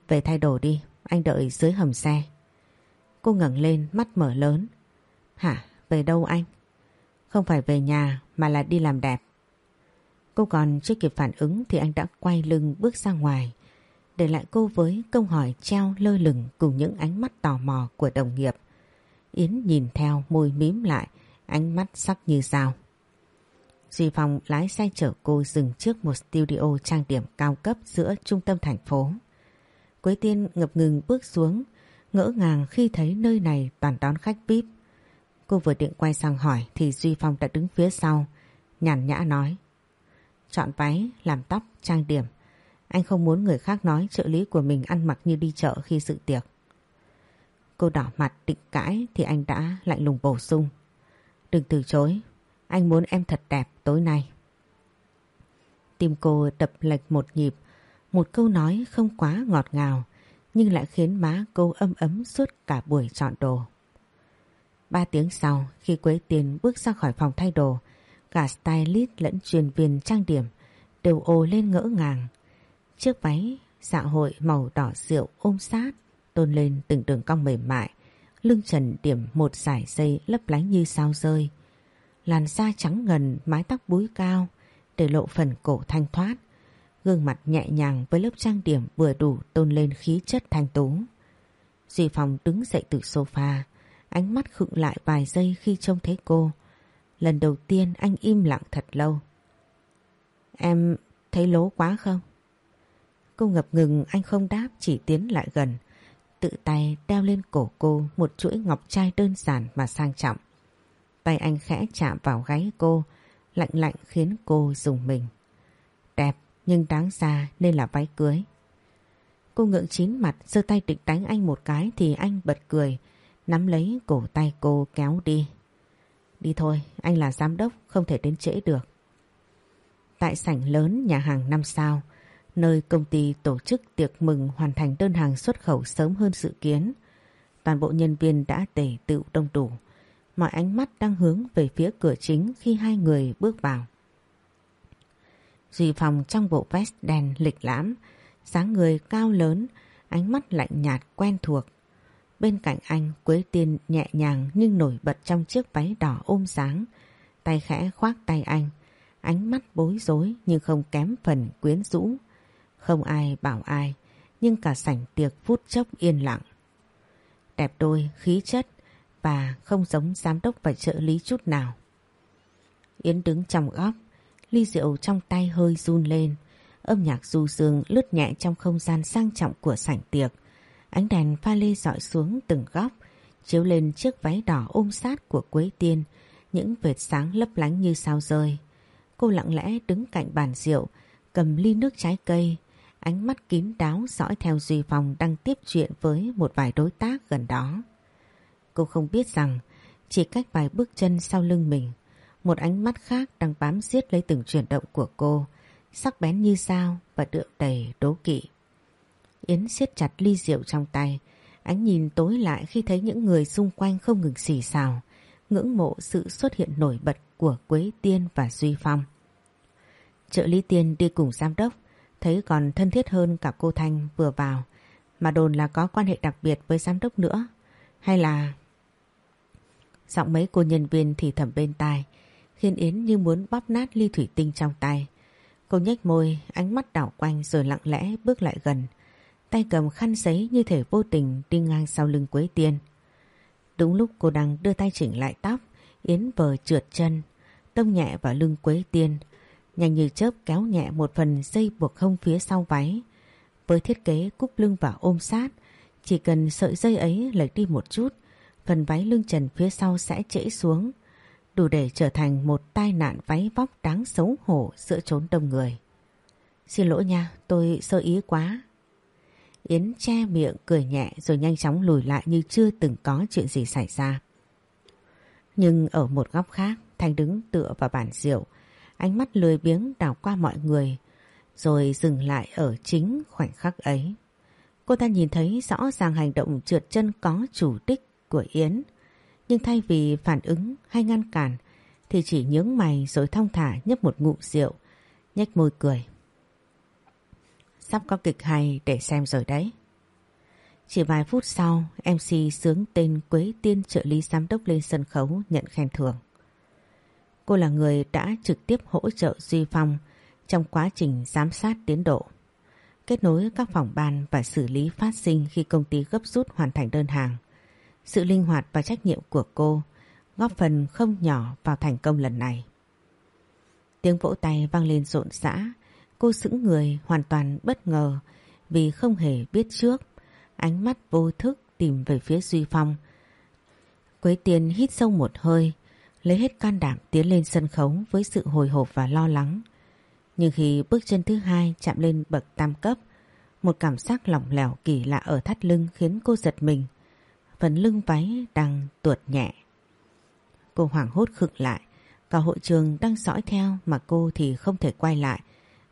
Về thay đồ đi, anh đợi dưới hầm xe. Cô ngẩng lên mắt mở lớn. Hả? Về đâu anh? Không phải về nhà mà là đi làm đẹp. Cô còn chưa kịp phản ứng thì anh đã quay lưng bước ra ngoài. Để lại cô với câu hỏi treo lơ lửng cùng những ánh mắt tò mò của đồng nghiệp. Yến nhìn theo môi mím lại, ánh mắt sắc như dao. Duy Phong lái xe chở cô dừng trước một studio trang điểm cao cấp giữa trung tâm thành phố. Quế Tiên ngập ngừng bước xuống, ngỡ ngàng khi thấy nơi này toàn đón khách VIP. Cô vừa định quay sang hỏi thì Duy Phong đã đứng phía sau, nhàn nhã nói. Chọn váy, làm tóc, trang điểm. Anh không muốn người khác nói trợ lý của mình ăn mặc như đi chợ khi sự tiệc. Cô đỏ mặt định cãi thì anh đã lạnh lùng bổ sung. Đừng từ chối, anh muốn em thật đẹp tối nay. Tim cô đập lệch một nhịp, một câu nói không quá ngọt ngào nhưng lại khiến má cô âm ấm suốt cả buổi chọn đồ. Ba tiếng sau khi Quế Tiền bước ra khỏi phòng thay đồ cả stylist lẫn truyền viên trang điểm đều ồ lên ngỡ ngàng. Chiếc váy dạ hội màu đỏ rượu ôm sát tôn lên từng đường cong mềm mại lưng trần điểm một sải dây lấp lánh như sao rơi. Làn da trắng ngần mái tóc búi cao để lộ phần cổ thanh thoát gương mặt nhẹ nhàng với lớp trang điểm vừa đủ tôn lên khí chất thanh tú. Duy Phong đứng dậy từ sofa, ánh mắt khựng lại vài giây khi trông thấy cô. Lần đầu tiên anh im lặng thật lâu. Em thấy lố quá không? Cô ngập ngừng anh không đáp chỉ tiến lại gần. Tự tay đeo lên cổ cô một chuỗi ngọc trai đơn giản mà sang trọng. Tay anh khẽ chạm vào gáy cô, lạnh lạnh khiến cô dùng mình. Đẹp nhưng đáng ra nên là váy cưới. Cô ngượng chín mặt giơ tay định đánh anh một cái thì anh bật cười, nắm lấy cổ tay cô kéo đi. Đi thôi, anh là giám đốc, không thể đến trễ được. Tại sảnh lớn nhà hàng năm sao, nơi công ty tổ chức tiệc mừng hoàn thành đơn hàng xuất khẩu sớm hơn dự kiến. Toàn bộ nhân viên đã tề tựu đông đủ. Mọi ánh mắt đang hướng về phía cửa chính khi hai người bước vào. Duy Phong trong bộ vest đen lịch lãm, dáng người cao lớn, ánh mắt lạnh nhạt quen thuộc. Bên cạnh anh Quế Tiên nhẹ nhàng nhưng nổi bật trong chiếc váy đỏ ôm sáng, tay khẽ khoác tay anh, ánh mắt bối rối nhưng không kém phần quyến rũ. Không ai bảo ai, nhưng cả sảnh tiệc phút chốc yên lặng. Đẹp đôi, khí chất và không giống giám đốc và trợ lý chút nào. Yến đứng trong góc, ly rượu trong tay hơi run lên. Âm nhạc du dương lướt nhẹ trong không gian sang trọng của sảnh tiệc. Ánh đèn pha lê dọi xuống từng góc, chiếu lên chiếc váy đỏ ôm sát của Quế Tiên, những vệt sáng lấp lánh như sao rơi. Cô lặng lẽ đứng cạnh bàn rượu, cầm ly nước trái cây, ánh mắt kín đáo dõi theo Duy Phong đang tiếp chuyện với một vài đối tác gần đó. Cô không biết rằng chỉ cách vài bước chân sau lưng mình, một ánh mắt khác đang bám giết lấy từng chuyển động của cô, sắc bén như sao và đượm đầy đố kỵ. Yến siết chặt ly rượu trong tay, ánh nhìn tối lại khi thấy những người xung quanh không ngừng xì xào, ngưỡng mộ sự xuất hiện nổi bật của Quế Tiên và Duy Phong. Trợ lý Tiên đi cùng giám đốc, thấy còn thân thiết hơn cả cô Thanh vừa vào, mà đồn là có quan hệ đặc biệt với giám đốc nữa. Hay là... Giọng mấy cô nhân viên thì thầm bên tai, khiến Yến như muốn bóp nát ly thủy tinh trong tay. Cô nhếch môi, ánh mắt đảo quanh rồi lặng lẽ bước lại gần. Tay cầm khăn giấy như thể vô tình đi ngang sau lưng Quế Tiên. Đúng lúc cô đang đưa tay chỉnh lại tóc, Yến vờ trượt chân, tông nhẹ vào lưng Quế Tiên. Nhanh như chớp kéo nhẹ một phần dây buộc không phía sau váy. Với thiết kế cúp lưng và ôm sát, chỉ cần sợi dây ấy lệch đi một chút, phần váy lưng trần phía sau sẽ trễ xuống đủ để trở thành một tai nạn váy vóc đáng xấu hổ giữa chốn đông người. Xin lỗi nha, tôi sơ ý quá. Yến che miệng cười nhẹ rồi nhanh chóng lùi lại như chưa từng có chuyện gì xảy ra. Nhưng ở một góc khác, Thanh đứng tựa vào bàn rượu, ánh mắt lười biếng đảo qua mọi người, rồi dừng lại ở chính khoảnh khắc ấy. Cô ta nhìn thấy rõ ràng hành động trượt chân có chủ đích của Yến, nhưng thay vì phản ứng hay ngăn cản thì chỉ nhướng mày rồi thong thả nhấp một ngụm rượu, nhếch môi cười. Sắp có kịch hay để xem rồi đấy. Chỉ vài phút sau, MC sướng tên Quế Tiên trợ lý giám đốc lên sân khấu nhận khen thưởng. Cô là người đã trực tiếp hỗ trợ Duy Phong trong quá trình giám sát tiến độ, kết nối các phòng ban và xử lý phát sinh khi công ty gấp rút hoàn thành đơn hàng. Sự linh hoạt và trách nhiệm của cô góp phần không nhỏ vào thành công lần này. Tiếng vỗ tay vang lên rộn rã, cô sững người hoàn toàn bất ngờ vì không hề biết trước. Ánh mắt vô thức tìm về phía Duy Phong. Quế Tiên hít sâu một hơi, lấy hết can đảm tiến lên sân khấu với sự hồi hộp và lo lắng. Nhưng khi bước chân thứ hai chạm lên bậc tam cấp, một cảm giác lỏng lẻo kỳ lạ ở thắt lưng khiến cô giật mình. Phần lưng váy đang tuột nhẹ. Cô hoảng hốt khực lại, cả hội trường đang dõi theo mà cô thì không thể quay lại,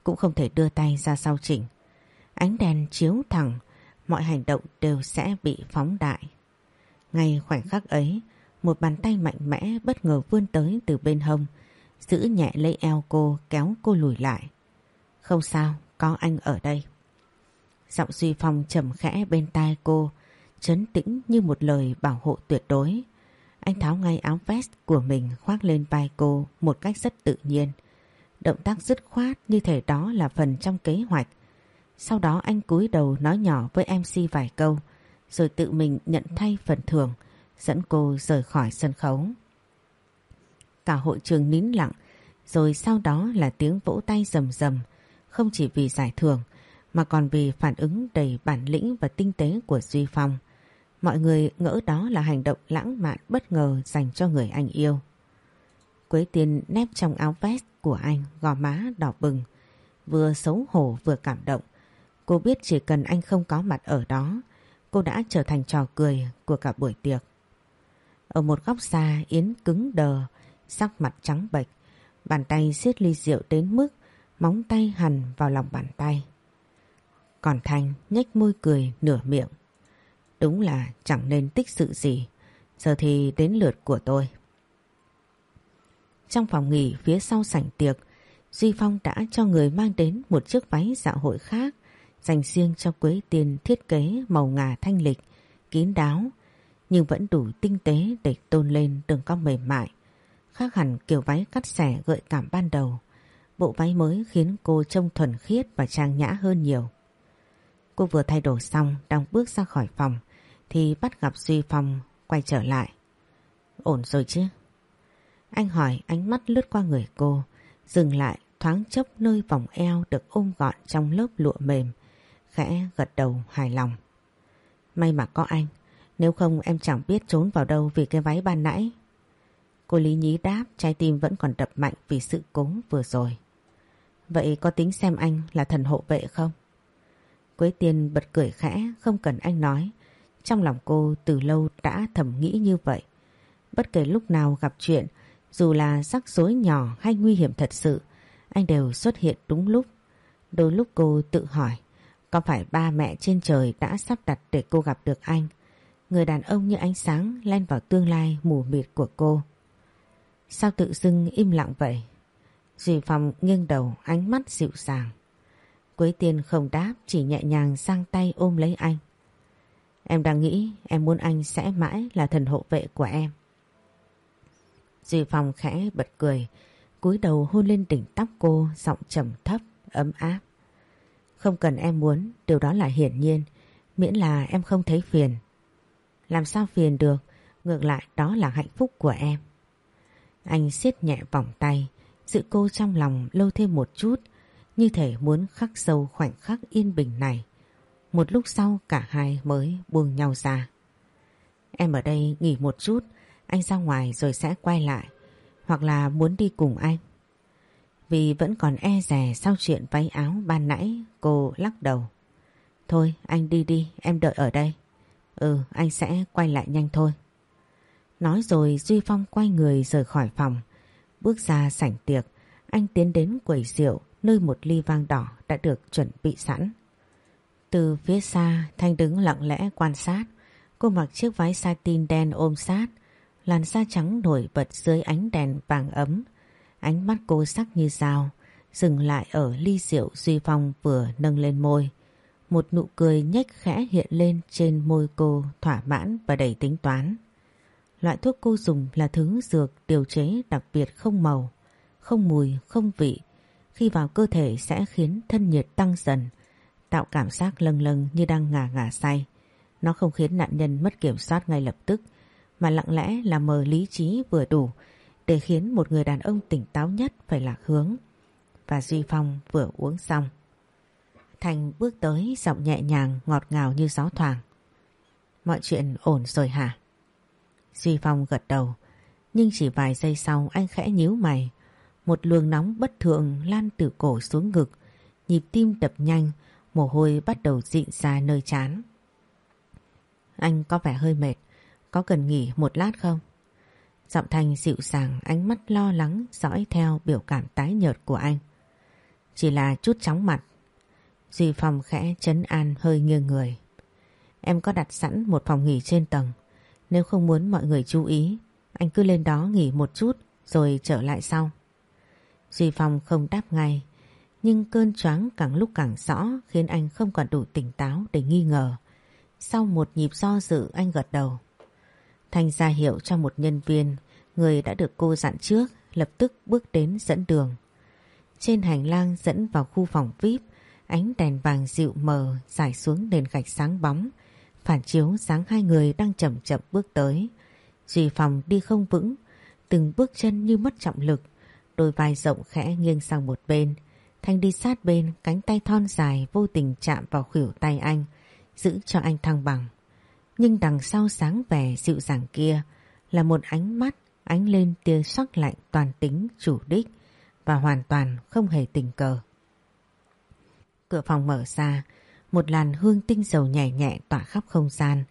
cũng không thể đưa tay ra sau chỉnh. Ánh đèn chiếu thẳng, mọi hành động đều sẽ bị phóng đại. Ngay khoảnh khắc ấy, một bàn tay mạnh mẽ bất ngờ vươn tới từ bên hông, giữ nhẹ lấy eo cô kéo cô lùi lại. Không sao, có anh ở đây. Giọng Duy Phong trầm khẽ bên tai cô, chấn tĩnh như một lời bảo hộ tuyệt đối. Anh tháo ngay áo vest của mình khoác lên vai cô một cách rất tự nhiên. Động tác dứt khoát như thể đó là phần trong kế hoạch. Sau đó anh cúi đầu nói nhỏ với MC vài câu, rồi tự mình nhận thay phần thưởng, dẫn cô rời khỏi sân khấu. Cả hội trường nín lặng, rồi sau đó là tiếng vỗ tay rầm rầm, không chỉ vì giải thưởng, mà còn vì phản ứng đầy bản lĩnh và tinh tế của Duy Phong. Mọi người ngỡ đó là hành động lãng mạn bất ngờ dành cho người anh yêu. Quế Tiên nép trong áo vest của anh gò má đỏ bừng, vừa xấu hổ vừa cảm động. Cô biết chỉ cần anh không có mặt ở đó, cô đã trở thành trò cười của cả buổi tiệc. Ở một góc xa Yến cứng đờ, sắc mặt trắng bệch, bàn tay siết ly rượu đến mức móng tay hằn vào lòng bàn tay. Còn thành nhếch môi cười nửa miệng. Đúng là chẳng nên tích sự gì, giờ thì đến lượt của tôi. Trong phòng nghỉ phía sau sảnh tiệc, Duy Phong đã cho người mang đến một chiếc váy dạ hội khác dành riêng cho Quế Tiên thiết kế màu ngà thanh lịch, kín đáo, nhưng vẫn đủ tinh tế để tôn lên đường cong mềm mại. Khác hẳn kiểu váy cắt xẻ gợi cảm ban đầu. Bộ váy mới khiến cô trông thuần khiết và trang nhã hơn nhiều. Cô vừa thay đổi xong đang bước ra khỏi phòng thì bắt gặp Duy Phong quay trở lại. Ổn rồi chứ? Anh hỏi ánh mắt lướt qua người cô, dừng lại thoáng chốc nơi vòng eo được ôm gọn trong lớp lụa mềm, khẽ gật đầu hài lòng. May mà có anh, nếu không em chẳng biết trốn vào đâu vì cái váy ban nãy. Cô Lý Nhí đáp trái tim vẫn còn đập mạnh vì sự cố vừa rồi. Vậy có tính xem anh là thần hộ vệ không? Quế Tiên bật cười khẽ không cần anh nói. Trong lòng cô từ lâu đã thầm nghĩ như vậy. Bất kể lúc nào gặp chuyện, dù là rắc rối nhỏ hay nguy hiểm thật sự, anh đều xuất hiện đúng lúc. Đôi lúc cô tự hỏi, có phải ba mẹ trên trời đã sắp đặt để cô gặp được anh? Người đàn ông như ánh sáng len vào tương lai mù mịt của cô. Sao tự dưng im lặng vậy? Duy Phong nghiêng đầu ánh mắt dịu dàng. Quế tiên không đáp chỉ nhẹ nhàng sang tay ôm lấy anh. Em đang nghĩ em muốn anh sẽ mãi là thần hộ vệ của em. Duy Phong khẽ bật cười, cúi đầu hôn lên đỉnh tóc cô giọng trầm thấp, ấm áp. Không cần em muốn, điều đó là hiển nhiên, miễn là em không thấy phiền. Làm sao phiền được, ngược lại đó là hạnh phúc của em. Anh siết nhẹ vòng tay, giữ cô trong lòng lâu thêm một chút, như thể muốn khắc sâu khoảnh khắc yên bình này. Một lúc sau cả hai mới buông nhau ra. Em ở đây nghỉ một chút, anh ra ngoài rồi sẽ quay lại. Hoặc là muốn đi cùng anh. Vì vẫn còn e rè sau chuyện váy áo ban nãy, cô lắc đầu. Thôi anh đi đi, em đợi ở đây. Ừ, anh sẽ quay lại nhanh thôi. Nói rồi Duy Phong quay người rời khỏi phòng. Bước ra sảnh tiệc, anh tiến đến quầy rượu nơi một ly vang đỏ đã được chuẩn bị sẵn. Từ phía xa, Thanh đứng lặng lẽ quan sát. Cô mặc chiếc váy satin đen ôm sát, làn da trắng nổi bật dưới ánh đèn vàng ấm. Ánh mắt cô sắc như dao, dừng lại ở ly rượu Duy Phong vừa nâng lên môi. Một nụ cười nhếch khẽ hiện lên trên môi cô thỏa mãn và đầy tính toán. Loại thuốc cô dùng là thứ dược điều chế đặc biệt không màu, không mùi, không vị. Khi vào cơ thể sẽ khiến thân nhiệt tăng dần, tạo cảm giác lâng lâng như đang ngả ngả say. Nó không khiến nạn nhân mất kiểm soát ngay lập tức, mà lặng lẽ là mờ lý trí vừa đủ để khiến một người đàn ông tỉnh táo nhất phải lạc hướng. Và Duy Phong vừa uống xong. Thành bước tới giọng nhẹ nhàng ngọt ngào như gió thoảng. Mọi chuyện ổn rồi hả? Duy Phong gật đầu, nhưng chỉ vài giây sau anh khẽ nhíu mày. Một luồng nóng bất thường lan từ cổ xuống ngực, nhịp tim đập nhanh, mồ hôi bắt đầu dịn ra nơi chán. Anh có vẻ hơi mệt, có cần nghỉ một lát không? Giọng Thanh dịu dàng, ánh mắt lo lắng dõi theo biểu cảm tái nhợt của anh. Chỉ là chút chóng mặt. Duy Phong khẽ chấn an hơi nghiêng người. Em có đặt sẵn một phòng nghỉ trên tầng. Nếu không muốn mọi người chú ý, anh cứ lên đó nghỉ một chút rồi trở lại sau. Duy Phong không đáp ngay, nhưng cơn choáng càng lúc càng rõ khiến anh không còn đủ tỉnh táo để nghi ngờ. Sau một nhịp do dự anh gật đầu. Thanh ra hiệu cho một nhân viên, người đã được cô dặn trước, lập tức bước đến dẫn đường. Trên hành lang dẫn vào khu phòng VIP, ánh đèn vàng dịu mờ dài xuống nền gạch sáng bóng, phản chiếu sáng hai người đang chậm chậm bước tới. Duy Phòng đi không vững, từng bước chân như mất trọng lực, đôi vai rộng khẽ nghiêng sang một bên. Thanh đi sát bên, cánh tay thon dài vô tình chạm vào khuỷu tay anh, giữ cho anh thăng bằng. Nhưng đằng sau sáng vẻ dịu dàng kia là một ánh mắt ánh lên tia sắc lạnh toàn tính chủ đích và hoàn toàn không hề tình cờ. Cửa phòng mở ra, một làn hương tinh dầu nhẹ nhẹ tỏa khắp không gian.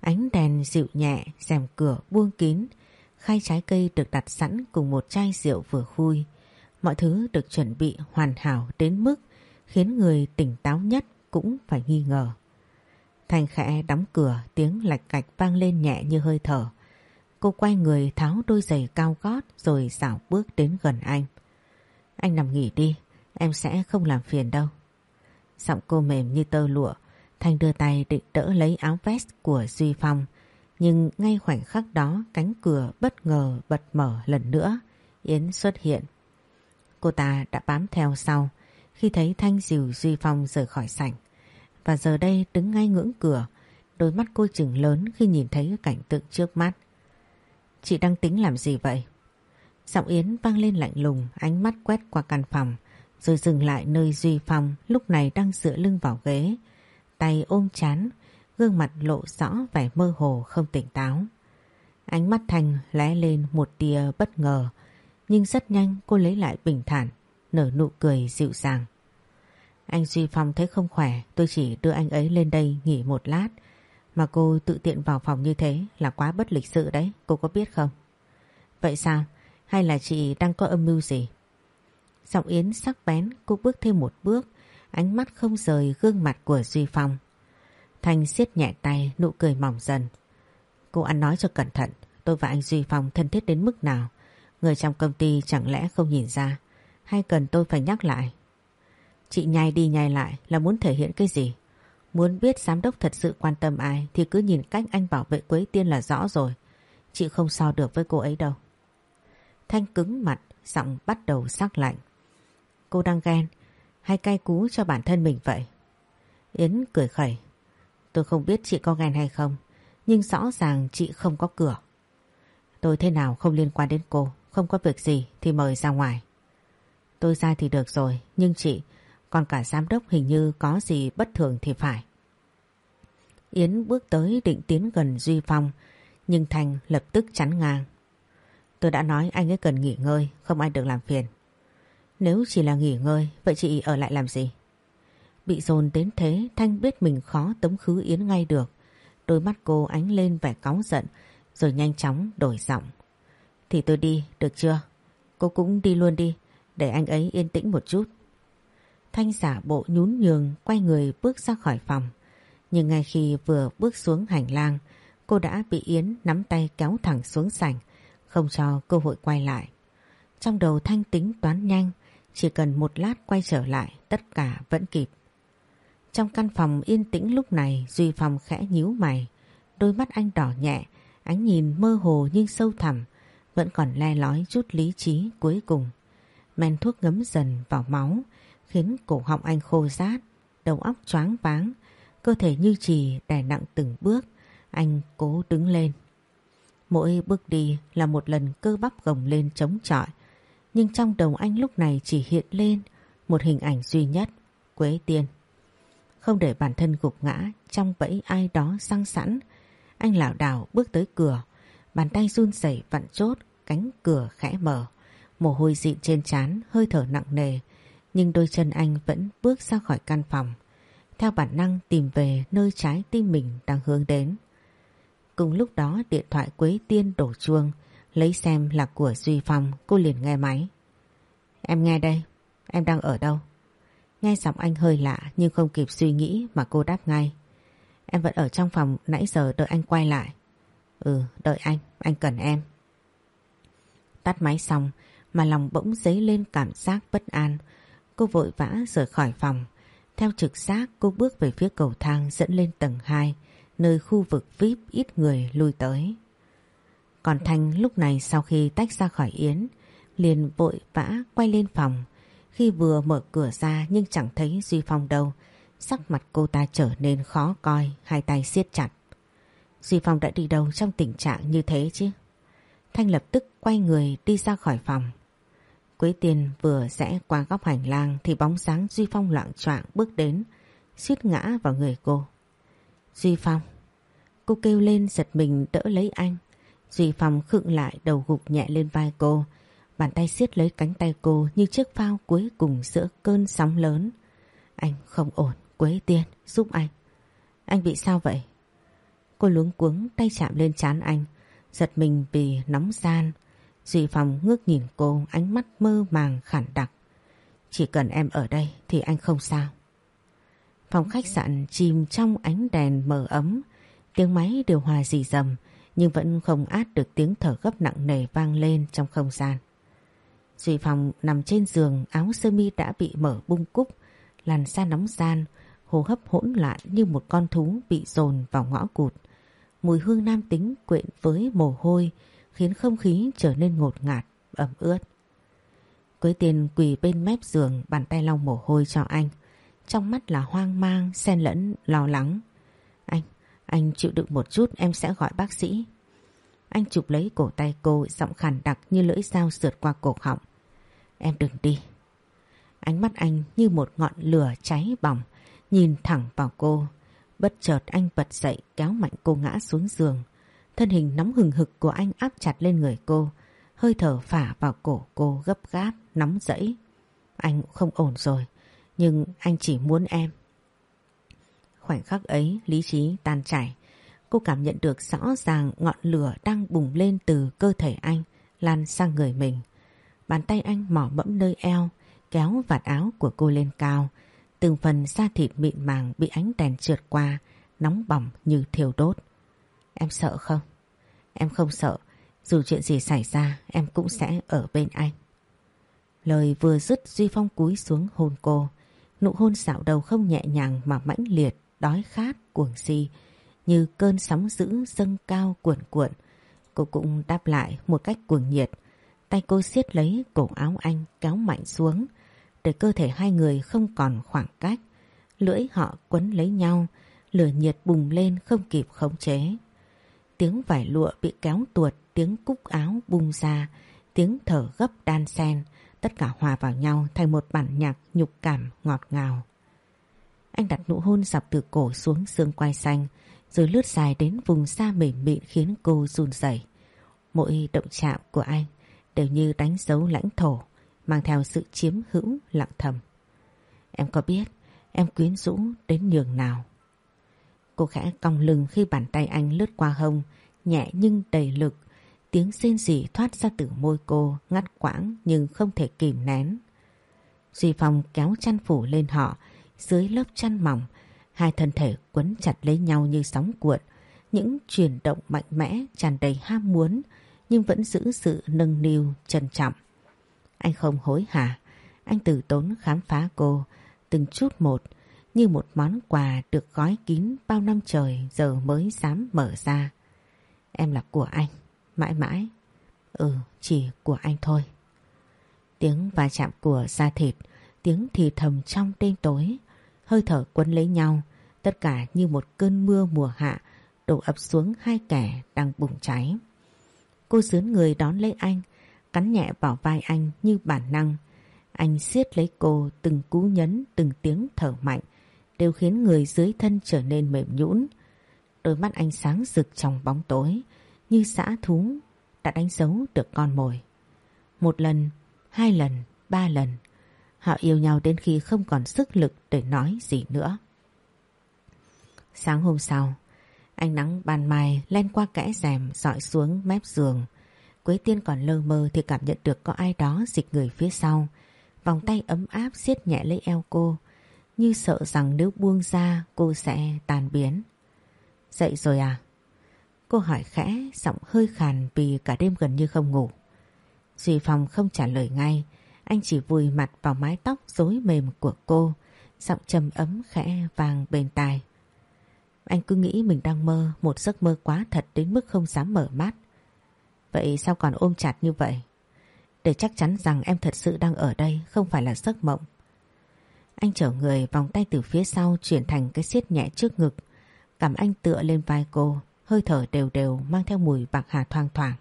Ánh đèn dịu nhẹ, rèm cửa buông kín, khay trái cây được đặt sẵn cùng một chai rượu vừa khui. Mọi thứ được chuẩn bị hoàn hảo đến mức khiến người tỉnh táo nhất cũng phải nghi ngờ. Thành khẽ đóng cửa tiếng lạch cạch vang lên nhẹ như hơi thở. Cô quay người tháo đôi giày cao gót rồi xảo bước đến gần anh. Anh nằm nghỉ đi, em sẽ không làm phiền đâu. Giọng cô mềm như tơ lụa, Thanh đưa tay định đỡ lấy áo vest của Duy Phong. Nhưng ngay khoảnh khắc đó cánh cửa bất ngờ bật mở lần nữa, Yến xuất hiện. Cô ta đã bám theo sau khi thấy Thanh dìu Duy Phong rời khỏi sảnh. Và giờ đây đứng ngay ngưỡng cửa, đôi mắt cô chừng lớn khi nhìn thấy cảnh tượng trước mắt. Chị đang tính làm gì vậy? Giọng Yến vang lên lạnh lùng, ánh mắt quét qua căn phòng, rồi dừng lại nơi Duy Phong lúc này đang dựa lưng vào ghế, tay ôm chán, gương mặt lộ rõ vẻ mơ hồ không tỉnh táo. Ánh mắt Thành lóe lên một tia bất ngờ, nhưng rất nhanh cô lấy lại bình thản, nở nụ cười dịu dàng. Anh Duy Phong thấy không khỏe, tôi chỉ đưa anh ấy lên đây nghỉ một lát, mà cô tự tiện vào phòng như thế là quá bất lịch sự đấy, cô có biết không? Vậy sao? Hay là chị đang có âm mưu gì? Giọng Yến sắc bén cô bước thêm một bước Ánh mắt không rời gương mặt của Duy Phong Thanh siết nhẹ tay nụ cười mỏng dần Cô ăn nói cho cẩn thận Tôi và anh Duy Phong thân thiết đến mức nào Người trong công ty chẳng lẽ không nhìn ra? Hay cần tôi phải nhắc lại? Chị nhai đi nhai lại là muốn thể hiện cái gì? Muốn biết giám đốc thật sự quan tâm ai Thì cứ nhìn cách anh bảo vệ Quế Tiên là rõ rồi. Chị không so được với cô ấy đâu. Thanh cứng mặt Giọng bắt đầu sắc lạnh. Cô đang ghen hay cay cú cho bản thân mình vậy? Yến cười khẩy. Tôi không biết chị có ghen hay không, nhưng rõ ràng chị không có cửa. Tôi thế nào không liên quan đến cô, không có việc gì thì mời ra ngoài. Tôi ra thì được rồi, nhưng chị, còn cả giám đốc hình như có gì bất thường thì phải. Yến bước tới định tiến gần Duy Phong, nhưng Thành lập tức chắn ngang. Tôi đã nói anh ấy cần nghỉ ngơi, không ai được làm phiền. Nếu chỉ là nghỉ ngơi, vậy chị ở lại làm gì? Bị dồn đến thế, Thanh biết mình khó tống khứ Yến ngay được. Đôi mắt cô ánh lên vẻ cáu giận, rồi nhanh chóng đổi giọng. Thì tôi đi, được chưa? Cô cũng đi luôn đi, để anh ấy yên tĩnh một chút. Thanh giả bộ nhún nhường, quay người bước ra khỏi phòng. Nhưng ngay khi vừa bước xuống hành lang, cô đã bị Yến nắm tay kéo thẳng xuống sảnh, không cho cơ hội quay lại. Trong đầu Thanh tính toán nhanh, chỉ cần một lát quay trở lại tất cả vẫn kịp. Trong căn phòng yên tĩnh lúc này Duy Phong khẽ nhíu mày. Đôi mắt anh đỏ nhẹ, ánh nhìn mơ hồ nhưng sâu thẳm, vẫn còn le lói chút lý trí cuối cùng. Men thuốc ngấm dần vào máu, khiến cổ họng anh khô rát, đầu óc choáng váng, cơ thể như trì đè nặng từng bước, anh cố đứng lên. Mỗi bước đi là một lần cơ bắp gồng lên chống chọi, nhưng trong đầu anh lúc này chỉ hiện lên một hình ảnh duy nhất, Quế Tiên. Không để bản thân gục ngã trong bẫy ai đó sang sẵn. Anh lảo đảo bước tới cửa. Bàn tay run rẩy vặn chốt, cánh cửa khẽ mở. Mồ hôi dịn trên trán, hơi thở nặng nề. Nhưng đôi chân anh vẫn bước ra khỏi căn phòng. Theo bản năng tìm về nơi trái tim mình đang hướng đến. Cùng lúc đó điện thoại Quế Tiên đổ chuông. Lấy xem là của Duy Phong, cô liền nghe máy. Em nghe đây, em đang ở đâu? Nghe giọng anh hơi lạ nhưng không kịp suy nghĩ mà cô đáp ngay. Em vẫn ở trong phòng nãy giờ đợi anh quay lại. Ừ, đợi anh, anh cần em. Tắt máy xong mà lòng bỗng dấy lên cảm giác bất an. Cô vội vã rời khỏi phòng. Theo trực giác cô bước về phía cầu thang dẫn lên tầng 2, nơi khu vực VIP ít người lui tới. Còn Thanh lúc này sau khi tách ra khỏi Yến, liền vội vã quay lên phòng. Khi vừa mở cửa ra nhưng chẳng thấy Duy Phong đâu, sắc mặt cô ta trở nên khó coi, hai tay siết chặt. Duy Phong đã đi đâu trong tình trạng như thế chứ? Thanh lập tức quay người đi ra khỏi phòng. Quế Tiên vừa rẽ qua góc hành lang thì bóng dáng Duy Phong loạn choạng bước đến, suýt ngã vào người cô. Duy Phong. Cô kêu lên giật mình đỡ lấy anh. Duy Phong khựng lại đầu gục nhẹ lên vai cô, bàn tay siết lấy cánh tay cô như chiếc phao cuối cùng giữa cơn sóng lớn. Anh không ổn, Quế Tiên, giúp anh. Anh bị sao vậy? Cô luống cuống tay chạm lên chán anh, giật mình vì nóng gian. Duy Phong ngước nhìn cô ánh mắt mơ màng khản đặc. Chỉ cần em ở đây thì anh không sao. Phòng khách sạn chìm trong ánh đèn mờ ấm, tiếng máy điều hòa dì dầm nhưng vẫn không át được tiếng thở gấp nặng nề vang lên trong không gian. Duy Phong nằm trên giường áo sơ mi đã bị mở bung cúc, làn da nóng gian, hô hấp hỗn loạn như một con thú bị dồn vào ngõ cụt. Mùi hương nam tính quyện với mồ hôi khiến không khí trở nên ngột ngạt, ẩm ướt. Quế tiền quỳ bên mép giường bàn tay lau mồ hôi cho anh. Trong mắt là hoang mang, xen lẫn, lo lắng. Anh, anh chịu đựng một chút em sẽ gọi bác sĩ. Anh chụp lấy cổ tay cô giọng khàn đặc như lưỡi dao sượt qua cổ họng. Em đừng đi. Ánh mắt anh như một ngọn lửa cháy bỏng, nhìn thẳng vào cô. Bất chợt anh bật dậy kéo mạnh cô ngã xuống giường. Thân hình nóng hừng hực của anh áp chặt lên người cô. Hơi thở phả vào cổ cô gấp gáp, nóng rẫy. Anh không ổn rồi, nhưng anh chỉ muốn em. Khoảnh khắc ấy lý trí tan chảy. Cô cảm nhận được rõ ràng ngọn lửa đang bùng lên từ cơ thể anh lan sang người mình. Bàn tay anh mỏ mẫm nơi eo kéo vạt áo của cô lên cao. Từng phần da thịt mịn màng bị ánh đèn trượt qua nóng bỏng như thiêu đốt. Em sợ không? Em không sợ. Dù chuyện gì xảy ra em cũng sẽ ở bên anh. Lời vừa dứt Duy Phong cúi xuống hôn cô. Nụ hôn xạo đầu không nhẹ nhàng mà mãnh liệt, đói khát, cuồng si. Như cơn sóng dữ dâng cao cuộn cuộn. Cô cũng đáp lại một cách cuồng nhiệt. Tay cô siết lấy cổ áo anh kéo mạnh xuống. Để cơ thể hai người không còn khoảng cách. Lưỡi họ quấn lấy nhau. Lửa nhiệt bùng lên không kịp khống chế. Tiếng vải lụa bị kéo tuột, tiếng cúc áo bung ra, tiếng thở gấp đan sen, tất cả hòa vào nhau thành một bản nhạc nhục cảm ngọt ngào. Anh đặt nụ hôn dọc từ cổ xuống xương quai xanh, rồi lướt dài đến vùng da mềm mịn khiến cô run rẩy. Mỗi động chạm của anh đều như đánh dấu lãnh thổ, mang theo sự chiếm hữu lặng thầm. Em có biết em quyến rũ đến nhường nào? Cô khẽ cong lưng khi bàn tay anh lướt qua hông, nhẹ nhưng đầy lực. Tiếng rên rỉ thoát ra từ môi cô, ngắt quãng nhưng không thể kìm nén. Duy Phong kéo chăn phủ lên họ, dưới lớp chăn mỏng, hai thân thể quấn chặt lấy nhau như sóng cuộn. Những chuyển động mạnh mẽ tràn đầy ham muốn nhưng vẫn giữ sự nâng niu, trân trọng. Anh không hối hả, anh từ tốn khám phá cô, từng chút một, như một món quà được gói kín bao năm trời giờ mới dám mở ra. Em là của anh, mãi mãi. Ừ, chỉ của anh thôi. Tiếng va chạm của da thịt, tiếng thì thầm trong đêm tối, hơi thở quấn lấy nhau, tất cả như một cơn mưa mùa hạ đổ ập xuống hai kẻ đang bùng cháy. Cô dướn người đón lấy anh, cắn nhẹ vào vai anh như bản năng. Anh siết lấy cô từng cú nhấn từng tiếng thở mạnh đều khiến người dưới thân trở nên mềm nhũn. Đôi mắt anh sáng rực trong bóng tối, như xã thú đã đánh dấu được con mồi. Một lần, hai lần, ba lần, họ yêu nhau đến khi không còn sức lực để nói gì nữa. Sáng hôm sau, ánh nắng ban mai len qua kẽ rèm dọi xuống mép giường. Quế tiên còn lơ mơ thì cảm nhận được có ai đó dịch người phía sau. Vòng tay ấm áp siết nhẹ lấy eo cô, như sợ rằng nếu buông ra cô sẽ tan biến. Dậy rồi à? Cô hỏi khẽ, giọng hơi khàn vì cả đêm gần như không ngủ. Duy Phong không trả lời ngay, anh chỉ vùi mặt vào mái tóc rối mềm của cô, giọng trầm ấm khẽ vàng bên tai. Anh cứ nghĩ mình đang mơ một giấc mơ quá thật đến mức không dám mở mắt. Vậy sao còn ôm chặt như vậy? Để chắc chắn rằng em thật sự đang ở đây không phải là giấc mộng. Anh chở người vòng tay từ phía sau chuyển thành cái siết nhẹ trước ngực. Cảm anh tựa lên vai cô, hơi thở đều đều mang theo mùi bạc hà thoang thoảng.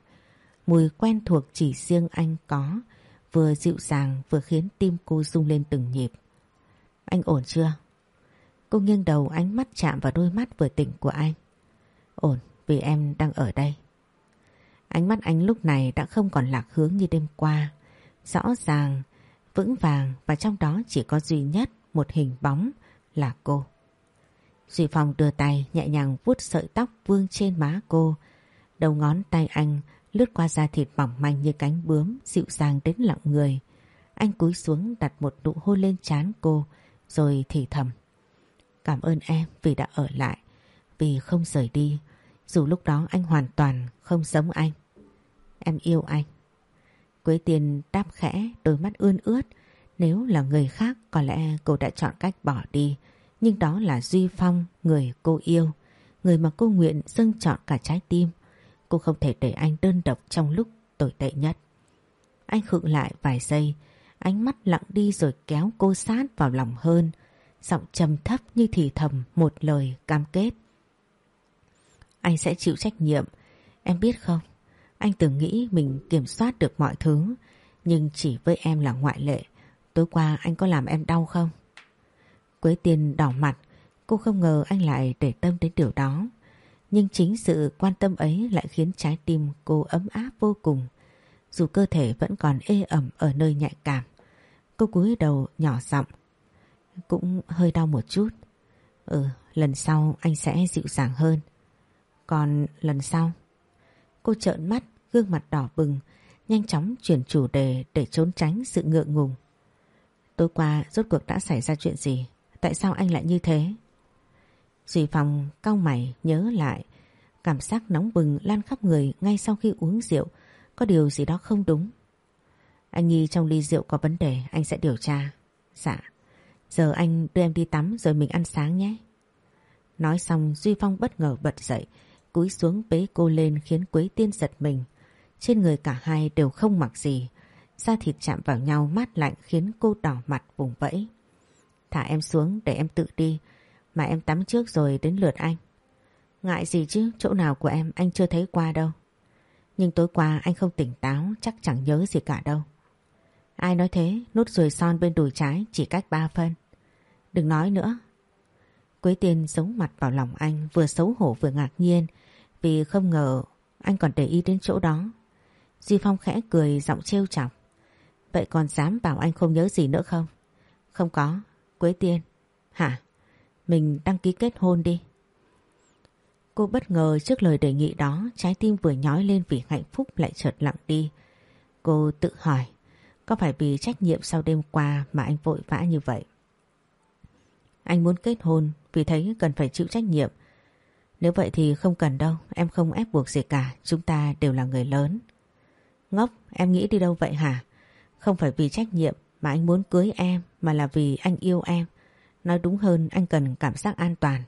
Mùi quen thuộc chỉ riêng anh có, vừa dịu dàng vừa khiến tim cô rung lên từng nhịp. Anh ổn chưa? Cô nghiêng đầu ánh mắt chạm vào đôi mắt vừa tỉnh của anh. Ổn, vì em đang ở đây. Ánh mắt anh lúc này đã không còn lạc hướng như đêm qua. Rõ ràng, vững vàng và trong đó chỉ có duy nhất một hình bóng là cô. Duy Phong đưa tay nhẹ nhàng vuốt sợi tóc vương trên má cô. Đầu ngón tay anh lướt qua da thịt mỏng manh như cánh bướm dịu dàng đến lặng người. Anh cúi xuống đặt một nụ hôn lên trán cô rồi thì thầm. Cảm ơn em vì đã ở lại, vì không rời đi, dù lúc đó anh hoàn toàn không giống anh. Em yêu anh. Quế Tiên đáp khẽ, đôi mắt ươn ướt. Nếu là người khác có lẽ cô đã chọn cách bỏ đi. Nhưng đó là Duy Phong, người cô yêu. Người mà cô nguyện dâng chọn cả trái tim. Cô không thể để anh đơn độc trong lúc tồi tệ nhất. Anh khựng lại vài giây, ánh mắt lặng đi rồi kéo cô sát vào lòng hơn giọng trầm thấp như thì thầm một lời cam kết. Anh sẽ chịu trách nhiệm, em biết không? Anh từng nghĩ mình kiểm soát được mọi thứ, nhưng chỉ với em là ngoại lệ. Tối qua anh có làm em đau không? Quế Tiên đỏ mặt, cô không ngờ anh lại để tâm đến điều đó. Nhưng chính sự quan tâm ấy lại khiến trái tim cô ấm áp vô cùng, dù cơ thể vẫn còn ê ẩm ở nơi nhạy cảm. Cô cúi đầu nhỏ giọng cũng hơi đau một chút. Ừ, lần sau anh sẽ dịu dàng hơn. Còn lần sau? Cô trợn mắt, gương mặt đỏ bừng, nhanh chóng chuyển chủ đề để trốn tránh sự ngượng ngùng. Tối qua rốt cuộc đã xảy ra chuyện gì? Tại sao anh lại như thế? Duy Phong cau mày nhớ lại. Cảm giác nóng bừng lan khắp người ngay sau khi uống rượu. Có điều gì đó không đúng. Anh nghi trong ly rượu có vấn đề anh sẽ điều tra. Dạ. Giờ anh đưa em đi tắm rồi mình ăn sáng nhé. Nói xong Duy Phong bất ngờ bật dậy, cúi xuống bế cô lên khiến Quế Tiên giật mình. Trên người cả hai đều không mặc gì, da thịt chạm vào nhau mát lạnh khiến cô đỏ mặt vùng vẫy. Thả em xuống để em tự đi, mà em tắm trước rồi đến lượt anh. Ngại gì chứ, chỗ nào của em anh chưa thấy qua đâu. Nhưng tối qua anh không tỉnh táo, chắc chẳng nhớ gì cả đâu. Ai nói thế, nốt ruồi son bên đùi trái chỉ cách ba phân. Đừng nói nữa. Quế tiên giống mặt vào lòng anh vừa xấu hổ vừa ngạc nhiên vì không ngờ, anh còn để ý đến chỗ đó. Duy Phong khẽ cười, giọng trêu chọc. Vậy còn dám bảo anh không nhớ gì nữa không? Không có. Quế tiên. Hả? Mình đăng ký kết hôn đi. Cô bất ngờ trước lời đề nghị đó, trái tim vừa nhói lên vì hạnh phúc lại chợt lặng đi. Cô tự hỏi, có phải vì trách nhiệm sau đêm qua mà anh vội vã như vậy? Anh muốn kết hôn vì thấy cần phải chịu trách nhiệm. Nếu vậy thì không cần đâu, em không ép buộc gì cả, chúng ta đều là người lớn. Ngốc, em nghĩ đi đâu vậy hả? Không phải vì trách nhiệm mà anh muốn cưới em mà là vì anh yêu em. Nói đúng hơn anh cần cảm giác an toàn.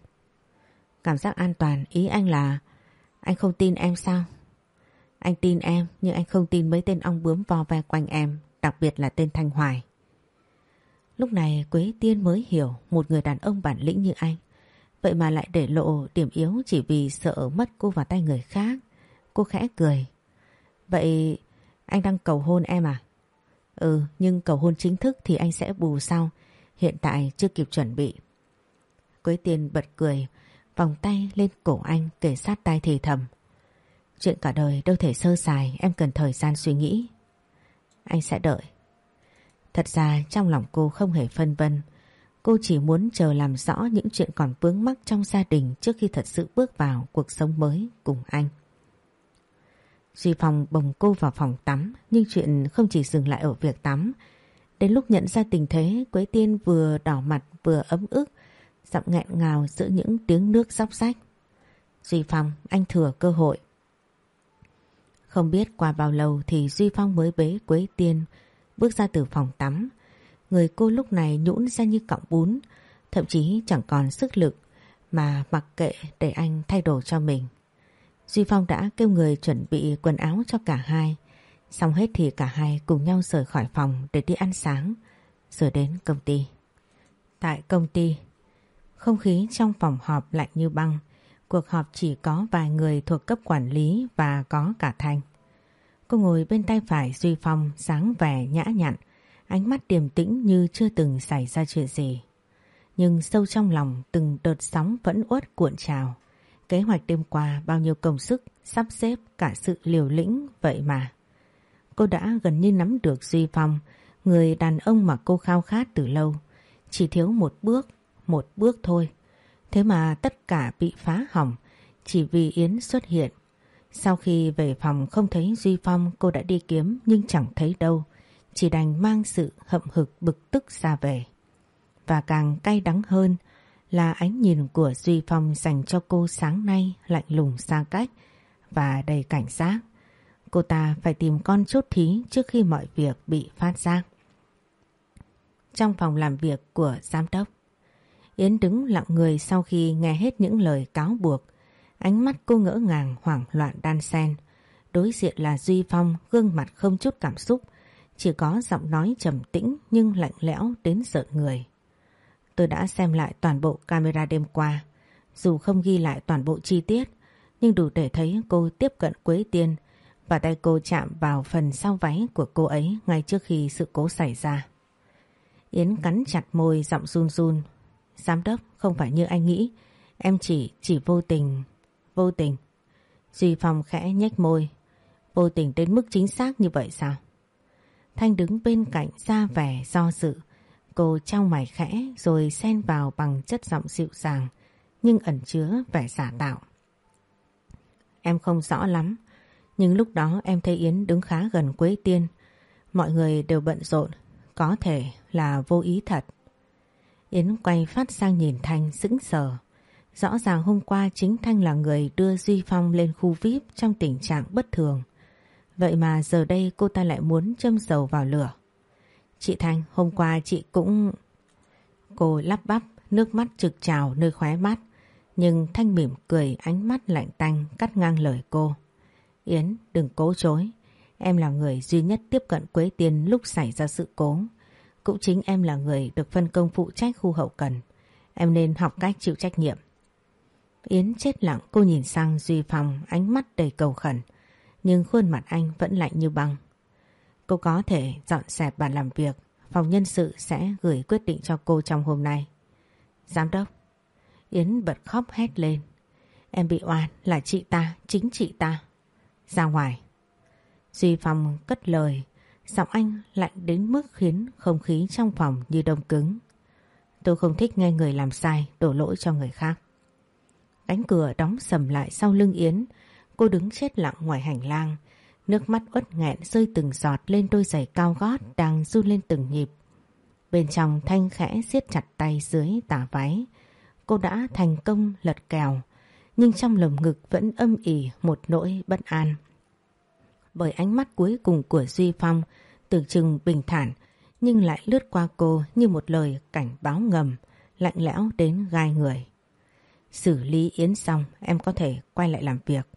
Cảm giác an toàn ý anh là anh không tin em sao? Anh tin em nhưng anh không tin mấy tên ong bướm vo ve quanh em đặc biệt là tên Thanh Hoài. Lúc này Quế Tiên mới hiểu một người đàn ông bản lĩnh như anh. Vậy mà lại để lộ điểm yếu chỉ vì sợ mất cô vào tay người khác. Cô khẽ cười. Vậy anh đang cầu hôn em à? Ừ, nhưng cầu hôn chính thức thì anh sẽ bù sau. Hiện tại chưa kịp chuẩn bị. Quế Tiên bật cười, vòng tay lên cổ anh kể sát tay thì thầm. Chuyện cả đời đâu thể sơ sài, em cần thời gian suy nghĩ. Anh sẽ đợi. Thật ra trong lòng cô không hề phân vân. Cô chỉ muốn chờ làm rõ những chuyện còn vướng mắc trong gia đình trước khi thật sự bước vào cuộc sống mới cùng anh. Duy Phong bồng cô vào phòng tắm, nhưng chuyện không chỉ dừng lại ở việc tắm. Đến lúc nhận ra tình thế, Quế Tiên vừa đỏ mặt vừa ấm ức, giọng nghẹn ngào giữa những tiếng nước róc rách. Duy Phong, anh thừa cơ hội. Không biết qua bao lâu thì Duy Phong mới bế Quế Tiên bước ra từ phòng tắm. Người cô lúc này nhũn ra như cọng bún, thậm chí chẳng còn sức lực mà mặc kệ để anh thay đồ cho mình. Duy Phong đã kêu người chuẩn bị quần áo cho cả hai. Xong hết thì cả hai cùng nhau rời khỏi phòng để đi ăn sáng, rồi đến công ty. Tại công ty, không khí trong phòng họp lạnh như băng. Cuộc họp chỉ có vài người thuộc cấp quản lý và có cả Thanh. Cô ngồi bên tay phải Duy Phong sáng vẻ nhã nhặn, ánh mắt điềm tĩnh như chưa từng xảy ra chuyện gì. Nhưng sâu trong lòng từng đợt sóng vẫn uất cuộn trào. Kế hoạch đêm qua bao nhiêu công sức, sắp xếp cả sự liều lĩnh vậy mà. Cô đã gần như nắm được Duy Phong, người đàn ông mà cô khao khát từ lâu. Chỉ thiếu một bước, một bước thôi. Thế mà tất cả bị phá hỏng chỉ vì Yến xuất hiện. Sau khi về phòng không thấy Duy Phong cô đã đi kiếm nhưng chẳng thấy đâu. Chỉ đành mang sự hậm hực bực tức ra về. Và càng cay đắng hơn là ánh nhìn của Duy Phong dành cho cô sáng nay lạnh lùng xa cách và đầy cảnh giác. Cô ta phải tìm con chốt thí trước khi mọi việc bị phát giác. Trong phòng làm việc của giám đốc, Yến đứng lặng người sau khi nghe hết những lời cáo buộc. Ánh mắt cô ngỡ ngàng hoảng loạn đan xen. Đối diện là Duy Phong gương mặt không chút cảm xúc. Chỉ có giọng nói trầm tĩnh nhưng lạnh lẽo đến sợ người. Tôi đã xem lại toàn bộ camera đêm qua. Dù không ghi lại toàn bộ chi tiết, nhưng đủ để thấy cô tiếp cận Quế Tiên và tay cô chạm vào phần sau váy của cô ấy ngay trước khi sự cố xảy ra. Yến cắn chặt môi giọng run run. Giám đốc không phải như anh nghĩ, em chỉ, chỉ vô tình, vô tình. Duy Phong khẽ nhếch môi, vô tình đến mức chính xác như vậy sao? Thanh đứng bên cạnh ra vẻ do dự. Cô trao mày khẽ rồi xen vào bằng chất giọng dịu dàng nhưng ẩn chứa vẻ giả tạo. Em không rõ lắm nhưng lúc đó em thấy Yến đứng khá gần Quế Tiên. Mọi người đều bận rộn, có thể là vô ý thật. Yến quay phát sang nhìn Thanh sững sờ. Rõ ràng hôm qua chính Thanh là người đưa Duy Phong lên khu VIP trong tình trạng bất thường. Vậy mà giờ đây cô ta lại muốn châm dầu vào lửa. Chị Thanh, hôm qua chị cũng... Cô lắp bắp, nước mắt trực trào nơi khóe mắt. Nhưng Thanh mỉm cười ánh mắt lạnh tanh cắt ngang lời cô. Yến, đừng cố chối. Em là người duy nhất tiếp cận Quế Tiên lúc xảy ra sự cố. Cũng chính em là người được phân công phụ trách khu hậu cần. Em nên học cách chịu trách nhiệm. Yến chết lặng cô nhìn sang Duy Phong ánh mắt đầy cầu khẩn. Nhưng khuôn mặt anh vẫn lạnh như băng. Cô có thể dọn dẹp bàn làm việc. Phòng nhân sự sẽ gửi quyết định cho cô trong hôm nay. Giám đốc. Yến bật khóc hét lên. Em bị oan là chị ta, chính chị ta. Ra ngoài. Duy Phong cất lời. Giọng anh lạnh đến mức khiến không khí trong phòng như đông cứng. Tôi không thích nghe người làm sai đổ lỗi cho người khác. Cánh cửa đóng sầm lại sau lưng Yến. Cô đứng chết lặng ngoài hành lang. Nước mắt uất nghẹn rơi từng giọt lên đôi giày cao gót đang run lên từng nhịp. Bên trong Thanh khẽ siết chặt tay dưới tà váy. Cô đã thành công lật kèo. Nhưng trong lồng ngực vẫn âm ỉ một nỗi bất an bởi ánh mắt cuối cùng của Duy Phong tưởng chừng bình thản nhưng lại lướt qua cô như một lời cảnh báo ngầm, lạnh lẽo đến gai người. Xử lý Yến xong em có thể quay lại làm việc.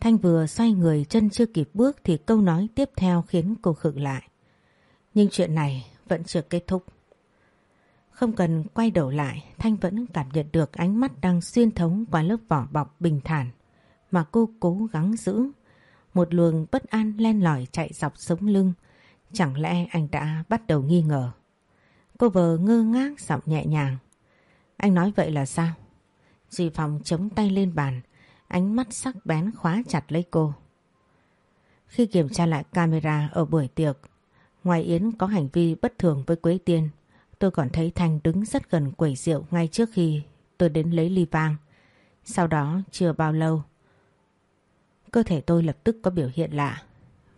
Thanh vừa xoay người chân chưa kịp bước thì câu nói tiếp theo khiến cô khựng lại. Nhưng chuyện này vẫn chưa kết thúc. Không cần quay đầu lại, Thanh vẫn cảm nhận được ánh mắt đang xuyên thấu qua lớp vỏ bọc bình thản mà cô cố gắng giữ. Một luồng bất an len lỏi chạy dọc sống lưng. Chẳng lẽ anh đã bắt đầu nghi ngờ? Cô vờ ngơ ngác giọng nhẹ nhàng. Anh nói vậy là sao? Duy Phong chống tay lên bàn, ánh mắt sắc bén khóa chặt lấy cô. Khi kiểm tra lại camera ở buổi tiệc, ngoài Yến có hành vi bất thường với Quế Tiên, tôi còn thấy Thanh đứng rất gần quầy rượu ngay trước khi tôi đến lấy ly vang. Sau đó chưa bao lâu, cơ thể tôi lập tức có biểu hiện lạ.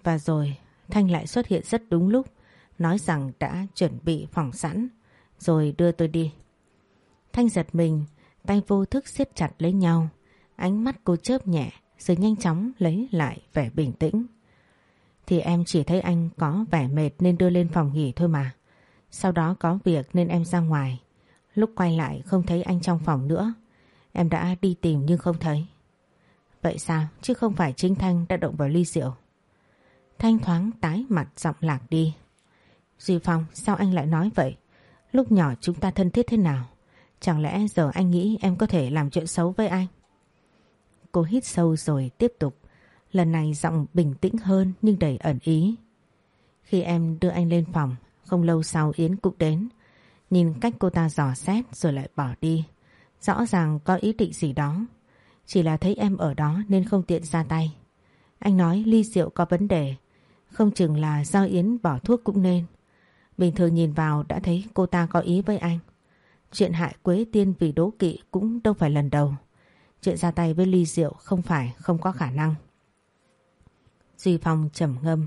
Và rồi Thanh lại xuất hiện rất đúng lúc, nói rằng đã chuẩn bị phòng sẵn, rồi đưa tôi đi. Thanh giật mình, tay vô thức siết chặt lấy nhau, ánh mắt cô chớp nhẹ rồi nhanh chóng lấy lại vẻ bình tĩnh. Thì em chỉ thấy anh có vẻ mệt nên đưa lên phòng nghỉ thôi mà. Sau đó có việc nên em ra ngoài. Lúc quay lại không thấy anh trong phòng nữa. Em đã đi tìm nhưng không thấy. Vậy sao? Chứ không phải chính Thanh đã động vào ly rượu. Thanh thoáng tái mặt giọng lạc đi. Duy Phong, sao anh lại nói vậy? Lúc nhỏ chúng ta thân thiết thế nào? Chẳng lẽ giờ anh nghĩ em có thể làm chuyện xấu với anh? Cô hít sâu rồi tiếp tục. Lần này giọng bình tĩnh hơn nhưng đầy ẩn ý. Khi em đưa anh lên phòng, không lâu sau Yến cũng đến. Nhìn cách cô ta dò xét rồi lại bỏ đi. Rõ ràng có ý định gì đó. Chỉ là thấy em ở đó nên không tiện ra tay. Anh nói ly rượu có vấn đề. Không chừng là do Yến bỏ thuốc cũng nên. Bình thường nhìn vào đã thấy cô ta có ý với anh. Chuyện hại Quế Tiên vì đố kỵ cũng đâu phải lần đầu. Chuyện ra tay với ly rượu không phải không có khả năng. Duy Phong trầm ngâm.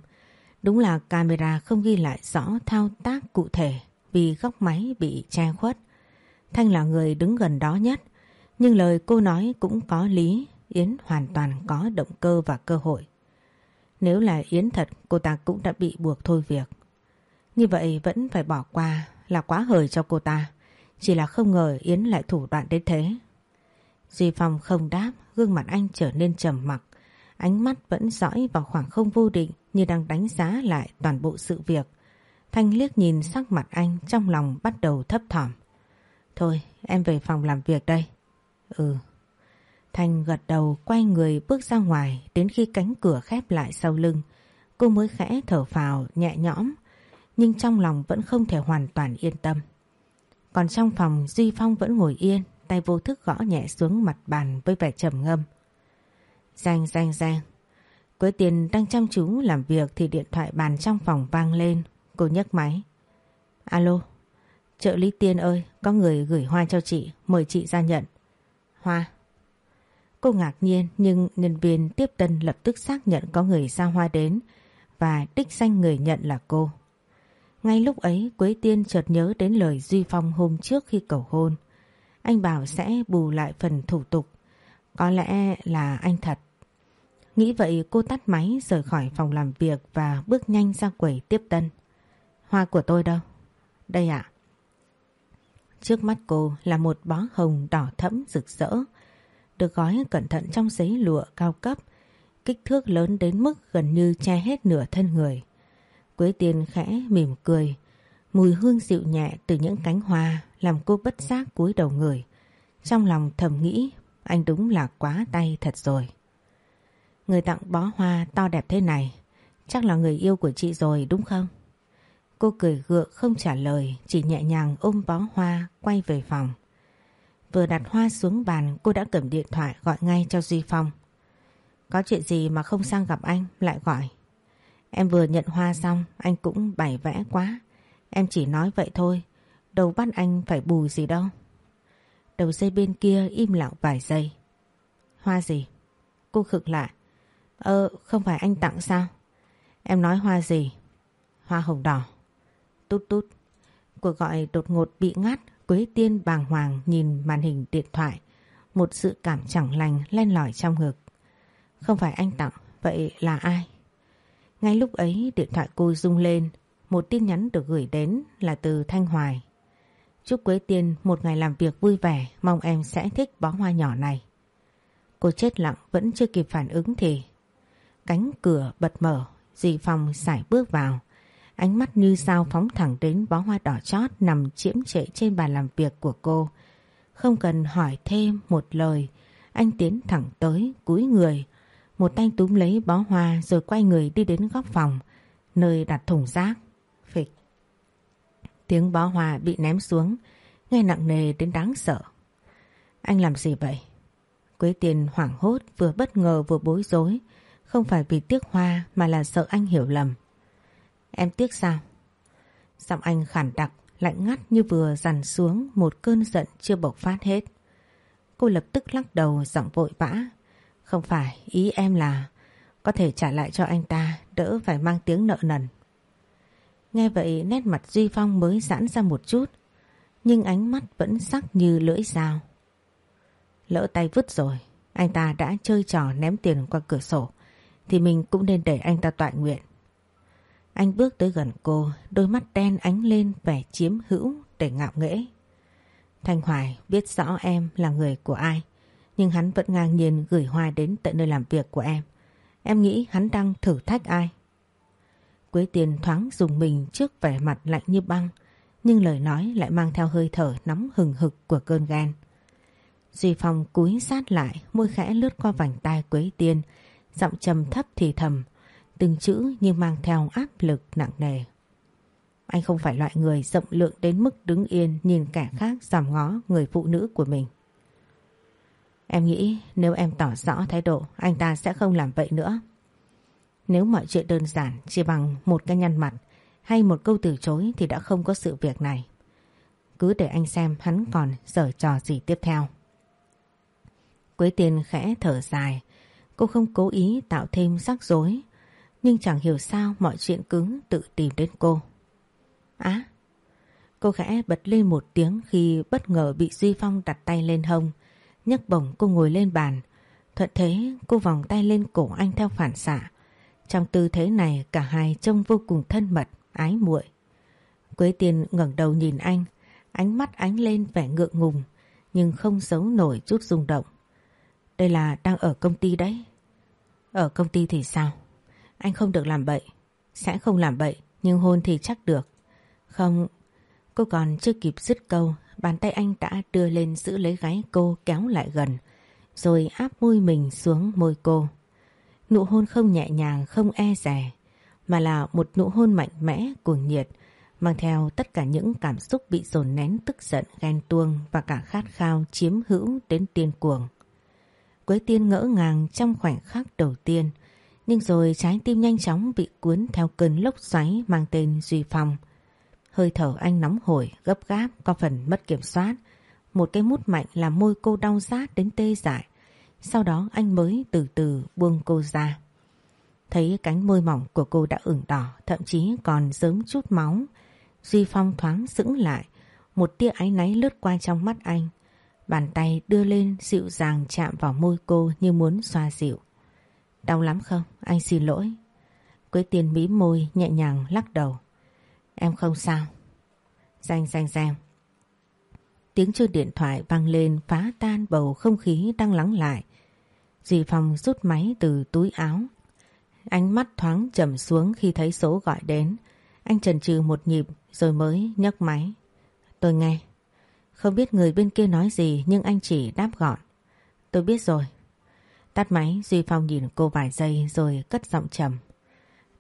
Đúng là camera không ghi lại rõ thao tác cụ thể vì góc máy bị che khuất. Thanh là người đứng gần đó nhất. Nhưng lời cô nói cũng có lý. Yến hoàn toàn có động cơ và cơ hội. Nếu là Yến thật, cô ta cũng đã bị buộc thôi việc. Như vậy vẫn phải bỏ qua là quá hời cho cô ta. Chỉ là không ngờ Yến lại thủ đoạn đến thế. Duy Phong không đáp, gương mặt anh trở nên trầm mặc. Ánh mắt vẫn dõi vào khoảng không vô định như đang đánh giá lại toàn bộ sự việc. Thanh liếc nhìn sắc mặt anh trong lòng bắt đầu thấp thỏm. Thôi, em về phòng làm việc đây. Ừ. Thanh gật đầu quay người bước ra ngoài đến khi cánh cửa khép lại sau lưng. Cô mới khẽ thở phào nhẹ nhõm nhưng trong lòng vẫn không thể hoàn toàn yên tâm. Còn trong phòng Duy Phong vẫn ngồi yên, tay vô thức gõ nhẹ xuống mặt bàn với vẻ trầm ngâm. rang rang rang. Quế tiền đang chăm chú làm việc thì điện thoại bàn trong phòng vang lên. Cô nhấc máy. Alo, trợ lý tiên ơi, có người gửi hoa cho chị, mời chị ra nhận. Hoa. Cô ngạc nhiên nhưng nhân viên tiếp tân lập tức xác nhận có người ra hoa đến và đích danh người nhận là cô. Ngay lúc ấy Quế Tiên chợt nhớ đến lời Duy Phong hôm trước khi cầu hôn. Anh bảo sẽ bù lại phần thủ tục. Có lẽ là anh thật. Nghĩ vậy cô tắt máy rời khỏi phòng làm việc và bước nhanh ra quầy tiếp tân. Hoa của tôi đâu? Đây ạ. Trước mắt cô là một bó hồng đỏ thẫm rực rỡ, được gói cẩn thận trong giấy lụa cao cấp, kích thước lớn đến mức gần như che hết nửa thân người. Quế Tiên khẽ mỉm cười, mùi hương dịu nhẹ từ những cánh hoa làm cô bất giác cúi đầu người. Trong lòng thầm nghĩ, anh đúng là quá tay thật rồi. Người tặng bó hoa to đẹp thế này, chắc là người yêu của chị rồi đúng không? Cô cười gượng không trả lời, chỉ nhẹ nhàng ôm bó hoa quay về phòng. Vừa đặt hoa xuống bàn cô đã cầm điện thoại gọi ngay cho Duy Phong. Có chuyện gì mà không sang gặp anh lại gọi. Em vừa nhận hoa xong anh cũng bày vẽ quá. Em chỉ nói vậy thôi. Đâu bắt anh phải bù gì đâu. Đầu dây bên kia im lặng vài giây. Hoa gì? Cô khực lại. Ơ không phải anh tặng sao? Em nói hoa gì? Hoa hồng đỏ. Tút tút. Cuộc gọi đột ngột bị ngắt. Quế tiên bàng hoàng nhìn màn hình điện thoại. Một sự cảm chẳng lành len lỏi trong ngực. Không phải anh tặng, vậy là ai? Ngay lúc ấy điện thoại cô rung lên, một tin nhắn được gửi đến là từ Thanh Hoài. Chúc Quế Tiên một ngày làm việc vui vẻ, mong em sẽ thích bó hoa nhỏ này. Cô chết lặng vẫn chưa kịp phản ứng thì cánh cửa bật mở, dì phòng sải bước vào. Ánh mắt như sao phóng thẳng đến bó hoa đỏ chót nằm chiếm trệ trên bàn làm việc của cô. Không cần hỏi thêm một lời, anh tiến thẳng tới cúi người, một tay túm lấy bó hoa rồi quay người đi đến góc phòng, nơi đặt thùng rác. Tiếng bó hoa bị ném xuống, nghe nặng nề đến đáng sợ. Anh làm gì vậy? Quế tiền hoảng hốt vừa bất ngờ vừa bối rối. Không phải vì tiếc hoa mà là sợ anh hiểu lầm. Em tiếc sao? Giọng anh khản đặc, lạnh ngắt như vừa dằn xuống một cơn giận chưa bộc phát hết. Cô lập tức lắc đầu giọng vội vã. Không phải, ý em là có thể trả lại cho anh ta đỡ phải mang tiếng nợ nần. Nghe vậy nét mặt Duy Phong mới giãn ra một chút nhưng ánh mắt vẫn sắc như lưỡi dao. Lỡ tay vứt rồi, anh ta đã chơi trò ném tiền qua cửa sổ thì mình cũng nên để anh ta tọa nguyện. Anh bước tới gần cô, đôi mắt đen ánh lên vẻ chiếm hữu để ngạo nghễ. Thanh Hoài biết rõ em là người của ai, nhưng hắn vẫn ngang nhiên gửi hoa đến tận nơi làm việc của em. Em nghĩ hắn đang thử thách ai? Quế Tiên thoáng dùng mình trước vẻ mặt lạnh như băng, nhưng lời nói lại mang theo hơi thở nóng hừng hực của cơn ghen. Duy Phong cúi sát lại, môi khẽ lướt qua vành tai Quế Tiên, giọng trầm thấp thì thầm, từng chữ như mang theo áp lực nặng nề. Anh không phải loại người rộng lượng đến mức đứng yên nhìn kẻ khác giảm ngó người phụ nữ của mình. Em nghĩ nếu em tỏ rõ thái độ anh ta sẽ không làm vậy nữa. Nếu mọi chuyện đơn giản, chỉ bằng một cái nhăn mặt hay một câu từ chối thì đã không có sự việc này. Cứ để anh xem hắn còn giở trò gì tiếp theo. Quế Tiên khẽ thở dài. Cô không cố ý tạo thêm rắc rối. Nhưng chẳng hiểu sao mọi chuyện cứng tự tìm đến cô. Á! cô khẽ bật lên một tiếng khi bất ngờ bị Duy Phong đặt tay lên hông. nhấc bổng cô ngồi lên bàn. Thuận thế cô vòng tay lên cổ anh theo phản xạ. Trong tư thế này cả hai trông vô cùng thân mật, ái muội. Quế Tiên ngẩng đầu nhìn anh, ánh mắt ánh lên vẻ ngượng ngùng, nhưng không giấu nổi chút rung động. Đây là đang ở công ty đấy. Ở công ty thì sao? Anh không được làm bậy. Sẽ không làm bậy, nhưng hôn thì chắc được. Không, cô còn chưa kịp dứt câu, bàn tay anh đã đưa lên giữ lấy gáy cô kéo lại gần, rồi áp môi mình xuống môi cô. Nụ hôn không nhẹ nhàng, không e rè, mà là một nụ hôn mạnh mẽ, cuồng nhiệt, mang theo tất cả những cảm xúc bị dồn nén tức giận, ghen tuông và cả khát khao chiếm hữu đến tiên cuồng. Quế tiên ngỡ ngàng trong khoảnh khắc đầu tiên, nhưng rồi trái tim nhanh chóng bị cuốn theo cơn lốc xoáy mang tên Duy Phong. Hơi thở anh nóng hổi, gấp gáp, có phần mất kiểm soát. Một cái mút mạnh làm môi cô đau rát đến tê dại. Sau đó anh mới từ từ buông cô ra. Thấy cánh môi mỏng của cô đã ửng đỏ, thậm chí còn dớm chút máu. Duy Phong thoáng sững lại, một tia áy náy lướt qua trong mắt anh. Bàn tay đưa lên dịu dàng chạm vào môi cô như muốn xoa dịu. Đau lắm không? Anh xin lỗi. Quế tiền mí môi nhẹ nhàng lắc đầu. Em không sao. Danh danh danh. Tiếng chuông điện thoại vang lên phá tan bầu không khí đang lắng lại. Dì Phong rút máy từ túi áo. Ánh mắt thoáng trầm xuống khi thấy số gọi đến. Anh chần chừ một nhịp rồi mới nhấc máy. Tôi nghe. Không biết người bên kia nói gì nhưng anh chỉ đáp gọn. Tôi biết rồi. Tắt máy Duy Phong nhìn cô vài giây rồi cất giọng trầm.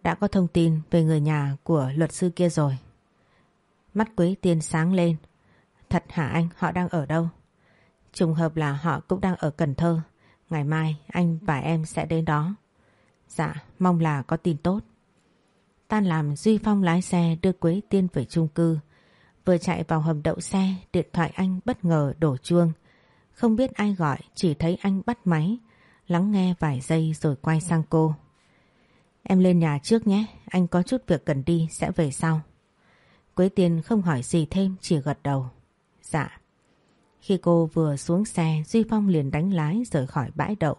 Đã có thông tin về người nhà của luật sư kia rồi. Mắt Quế Tiên sáng lên. Thật hả anh? Họ đang ở đâu? Trùng hợp là họ cũng đang ở Cần Thơ. Ngày mai anh và em sẽ đến đó. Dạ, mong là có tin tốt. Tan làm Duy Phong lái xe đưa Quế Tiên về chung cư. Vừa chạy vào hầm đậu xe, điện thoại anh bất ngờ đổ chuông. Không biết ai gọi, chỉ thấy anh bắt máy, lắng nghe vài giây rồi quay sang cô. Em lên nhà trước nhé, anh có chút việc cần đi, sẽ về sau. Quế Tiên không hỏi gì thêm, chỉ gật đầu. Dạ. Khi cô vừa xuống xe, Duy Phong liền đánh lái rời khỏi bãi đậu.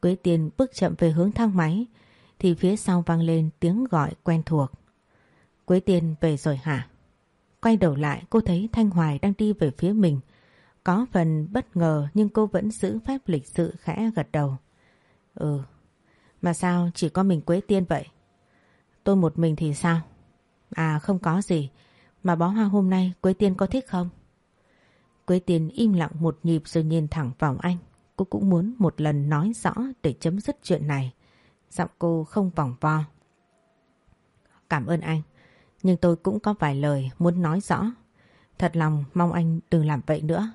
Quế Tiên bước chậm về hướng thang máy, thì phía sau vang lên tiếng gọi quen thuộc. Quế Tiên về rồi hả? Quay đầu lại cô thấy Thanh Hoài đang đi về phía mình. Có phần bất ngờ nhưng cô vẫn giữ phép lịch sự khẽ gật đầu. Ừ, mà sao chỉ có mình Quế Tiên vậy? Tôi một mình thì sao? À không có gì, mà bó hoa hôm nay Quế Tiên có thích không? Quế Tiên im lặng một nhịp rồi nhìn thẳng vào anh. Cô cũng muốn một lần nói rõ để chấm dứt chuyện này. Giọng cô không vòng vo. Cảm ơn anh. Nhưng tôi cũng có vài lời muốn nói rõ. Thật lòng mong anh đừng làm vậy nữa.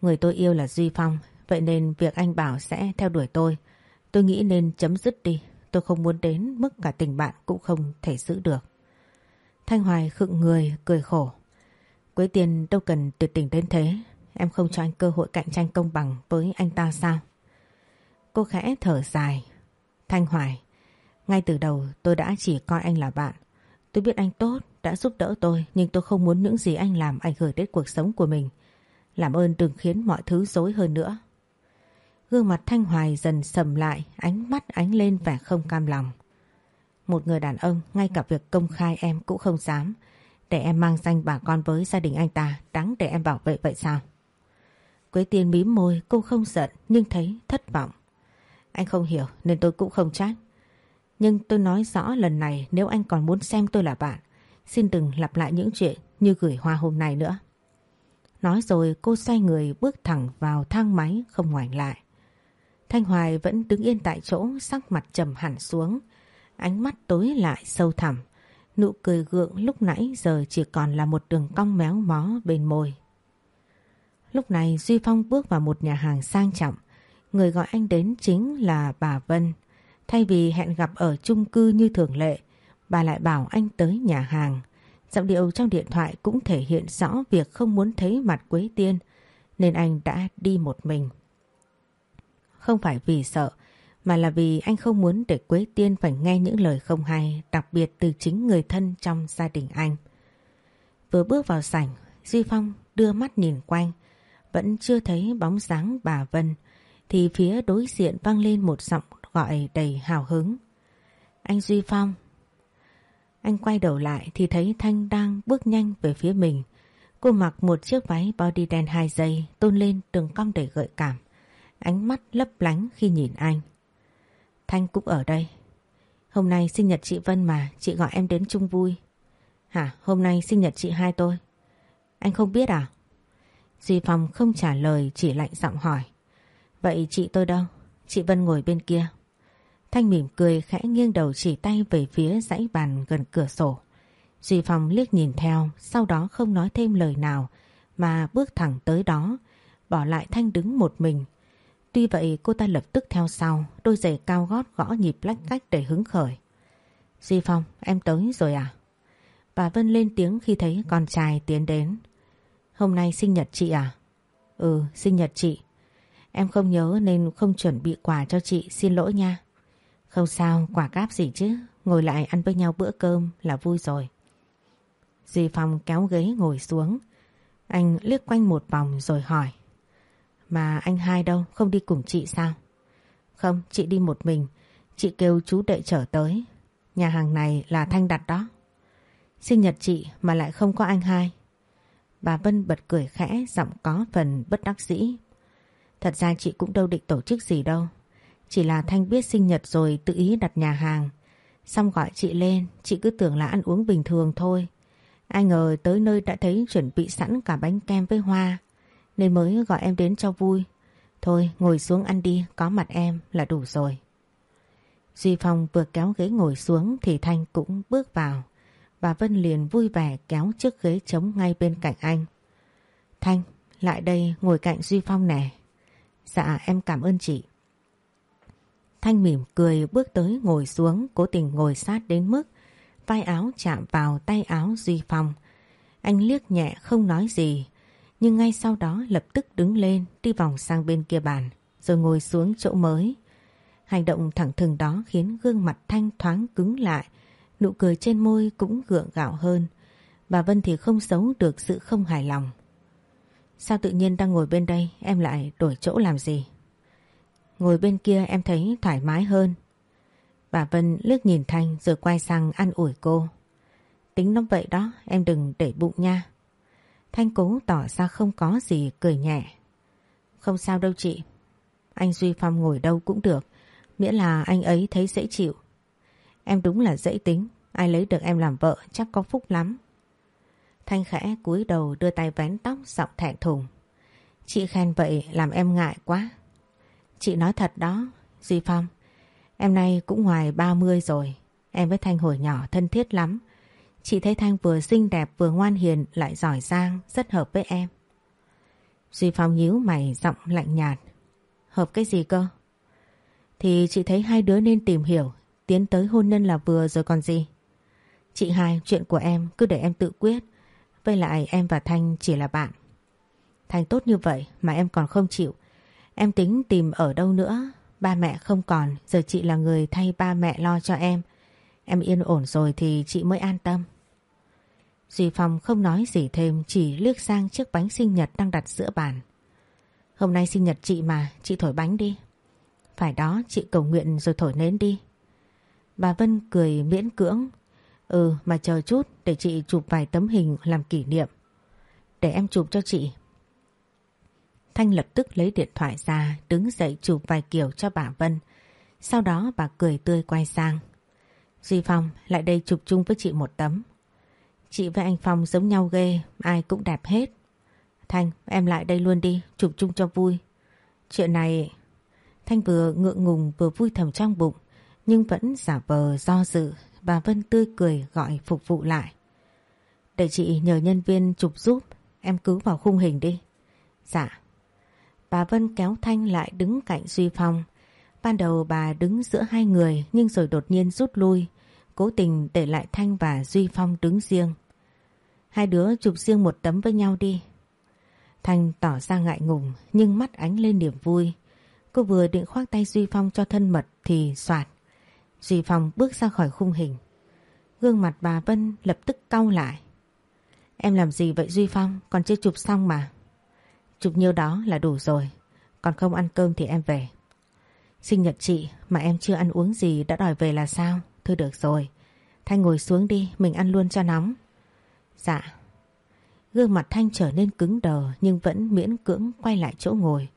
Người tôi yêu là Duy Phong, vậy nên việc anh bảo sẽ theo đuổi tôi, tôi nghĩ nên chấm dứt đi. Tôi không muốn đến mức cả tình bạn cũng không thể giữ được. Thanh Hoài khựng người, cười khổ. Quế Tiên đâu cần tuyệt tình đến thế. Em không cho anh cơ hội cạnh tranh công bằng với anh ta sao? Cô khẽ thở dài. Thanh Hoài, ngay từ đầu tôi đã chỉ coi anh là bạn. Tôi biết anh tốt, đã giúp đỡ tôi nhưng tôi không muốn những gì anh làm ảnh hưởng đến cuộc sống của mình. Làm ơn đừng khiến mọi thứ dối hơn nữa. Gương mặt Thanh Hoài dần sầm lại, ánh mắt ánh lên vẻ không cam lòng. Một người đàn ông ngay cả việc công khai em cũng không dám. Để em mang danh bà con với gia đình anh ta, đáng để em bảo vệ vậy sao? Quế tiên mím môi, cô không giận nhưng thấy thất vọng. Anh không hiểu nên tôi cũng không trách. Nhưng tôi nói rõ lần này nếu anh còn muốn xem tôi là bạn, xin đừng lặp lại những chuyện như gửi hoa hôm nay nữa. Nói rồi cô xoay người bước thẳng vào thang máy không ngoảnh lại. Thanh Hoài vẫn đứng yên tại chỗ sắc mặt trầm hẳn xuống. Ánh mắt tối lại sâu thẳm. Nụ cười gượng lúc nãy giờ chỉ còn là một đường cong méo mó bên môi. Lúc này Duy Phong bước vào một nhà hàng sang trọng. Người gọi anh đến chính là bà Vân. Thay vì hẹn gặp ở chung cư như thường lệ, bà lại bảo anh tới nhà hàng. Giọng điệu trong điện thoại cũng thể hiện rõ việc không muốn thấy mặt Quế Tiên, nên anh đã đi một mình. Không phải vì sợ, mà là vì anh không muốn để Quế Tiên phải nghe những lời không hay, đặc biệt từ chính người thân trong gia đình anh. Vừa bước vào sảnh, Duy Phong đưa mắt nhìn quanh, vẫn chưa thấy bóng dáng bà Vân, thì phía đối diện vang lên một giọng gọi đầy hào hứng. Anh Duy Phong. Anh quay đầu lại thì thấy Thanh đang bước nhanh về phía mình. Cô mặc một chiếc váy body đen hai giây tôn lên đường cong đầy gợi cảm. Ánh mắt lấp lánh khi nhìn anh. Thanh cũng ở đây. Hôm nay sinh nhật chị Vân mà, chị gọi em đến chung vui. Hả, hôm nay sinh nhật chị hai tôi. Anh không biết à? Duy Phong không trả lời chỉ lạnh giọng hỏi. Vậy chị tôi đâu? Chị Vân ngồi bên kia. Thanh mỉm cười khẽ nghiêng đầu chỉ tay về phía dãy bàn gần cửa sổ. Duy Phong liếc nhìn theo, sau đó không nói thêm lời nào mà bước thẳng tới đó, bỏ lại Thanh đứng một mình. Tuy vậy cô ta lập tức theo sau, đôi giày cao gót gõ nhịp lách cách để hứng khởi. Duy Phong, em tới rồi à? Bà Vân lên tiếng khi thấy con trai tiến đến. Hôm nay sinh nhật chị à? Ừ, sinh nhật chị. Em không nhớ nên không chuẩn bị quà cho chị, xin lỗi nha. Không sao, quả cáp gì chứ, ngồi lại ăn với nhau bữa cơm là vui rồi. Duy Phong kéo ghế ngồi xuống. Anh liếc quanh một vòng rồi hỏi. Mà anh hai đâu, không đi cùng chị sao? Không, chị đi một mình. Chị kêu chú đệ trở tới. Nhà hàng này là Thanh đặt đó. Sinh nhật chị mà lại không có anh hai. Bà Vân bật cười khẽ, giọng có phần bất đắc dĩ. Thật ra chị cũng đâu định tổ chức gì đâu. Chỉ là Thanh biết sinh nhật rồi tự ý đặt nhà hàng. Xong gọi chị lên, chị cứ tưởng là ăn uống bình thường thôi. Ai ngờ tới nơi đã thấy chuẩn bị sẵn cả bánh kem với hoa. Nên mới gọi em đến cho vui. Thôi ngồi xuống ăn đi, có mặt em là đủ rồi. Duy Phong vừa kéo ghế ngồi xuống thì Thanh cũng bước vào. Bà Vân liền vui vẻ kéo chiếc ghế trống ngay bên cạnh anh. Thanh, lại đây ngồi cạnh Duy Phong nè. Dạ em cảm ơn chị. Thanh mỉm cười bước tới ngồi xuống cố tình ngồi sát đến mức vai áo chạm vào tay áo Duy Phong. Anh liếc nhẹ không nói gì nhưng ngay sau đó lập tức đứng lên đi vòng sang bên kia bàn rồi ngồi xuống chỗ mới. Hành động thẳng thừng đó khiến gương mặt Thanh thoáng cứng lại nụ cười trên môi cũng gượng gạo hơn. Bà Vân thì không giấu được sự không hài lòng. Sao tự nhiên đang ngồi bên đây em lại đổi chỗ làm gì? Ngồi bên kia em thấy thoải mái hơn. Bà Vân lướt nhìn Thanh rồi quay sang ăn ủi cô. Tính nó vậy đó, em đừng để bụng nha. Thanh cố tỏ ra không có gì cười nhẹ. Không sao đâu chị. Anh Duy Phong ngồi đâu cũng được, miễn là anh ấy thấy dễ chịu. Em đúng là dễ tính, ai lấy được em làm vợ chắc có phúc lắm. Thanh khẽ cúi đầu đưa tay vén tóc giọng thẹn thùng. Chị khen vậy làm em ngại quá. Chị nói thật đó, Duy Phong. Em nay cũng ngoài 30 rồi. Em với Thanh hồi nhỏ thân thiết lắm. Chị thấy Thanh vừa xinh đẹp vừa ngoan hiền lại giỏi giang, rất hợp với em. Duy Phong nhíu mày giọng lạnh nhạt. Hợp cái gì cơ? Thì chị thấy hai đứa nên tìm hiểu, tiến tới hôn nhân là vừa rồi còn gì. Chị hai, chuyện của em cứ để em tự quyết. Với lại em và Thanh chỉ là bạn. Thanh tốt như vậy mà em còn không chịu. Em tính tìm ở đâu nữa. Ba mẹ không còn, giờ chị là người thay ba mẹ lo cho em. Em yên ổn rồi thì chị mới an tâm. Duy Phong không nói gì thêm chỉ liếc sang chiếc bánh sinh nhật đang đặt giữa bàn. Hôm nay sinh nhật chị mà, chị thổi bánh đi. Phải đó, chị cầu nguyện rồi thổi nến đi. Bà Vân cười miễn cưỡng. Ừ, mà chờ chút để chị chụp vài tấm hình làm kỷ niệm. Để em chụp cho chị. Thanh lập tức lấy điện thoại ra, đứng dậy chụp vài kiểu cho bà Vân. Sau đó bà cười tươi quay sang. Duy Phong lại đây chụp chung với chị một tấm. Chị với anh Phong giống nhau ghê, ai cũng đẹp hết. Thanh, em lại đây luôn đi, chụp chung cho vui. Chuyện này... Thanh vừa ngượng ngùng vừa vui thầm trong bụng, nhưng vẫn giả vờ do dự. Bà Vân tươi cười gọi phục vụ lại. Để chị nhờ nhân viên chụp giúp, em cứ vào khung hình đi. Dạ. Bà Vân kéo Thanh lại đứng cạnh Duy Phong. Ban đầu bà đứng giữa hai người nhưng rồi đột nhiên rút lui, cố tình để lại Thanh và Duy Phong đứng riêng. Hai đứa chụp riêng một tấm với nhau đi. Thanh tỏ ra ngại ngùng nhưng mắt ánh lên niềm vui. Cô vừa định khoác tay Duy Phong cho thân mật thì soạt. Duy Phong bước ra khỏi khung hình. Gương mặt bà Vân lập tức cau lại. Em làm gì vậy Duy Phong? Còn chưa chụp xong mà. Chụp nhiêu đó là đủ rồi. Còn không ăn cơm thì em về. Sinh nhật chị mà em chưa ăn uống gì đã đòi về là sao? Thôi được rồi. Thanh ngồi xuống đi, mình ăn luôn cho nóng. Dạ. Gương mặt Thanh trở nên cứng đờ nhưng vẫn miễn cưỡng quay lại chỗ ngồi.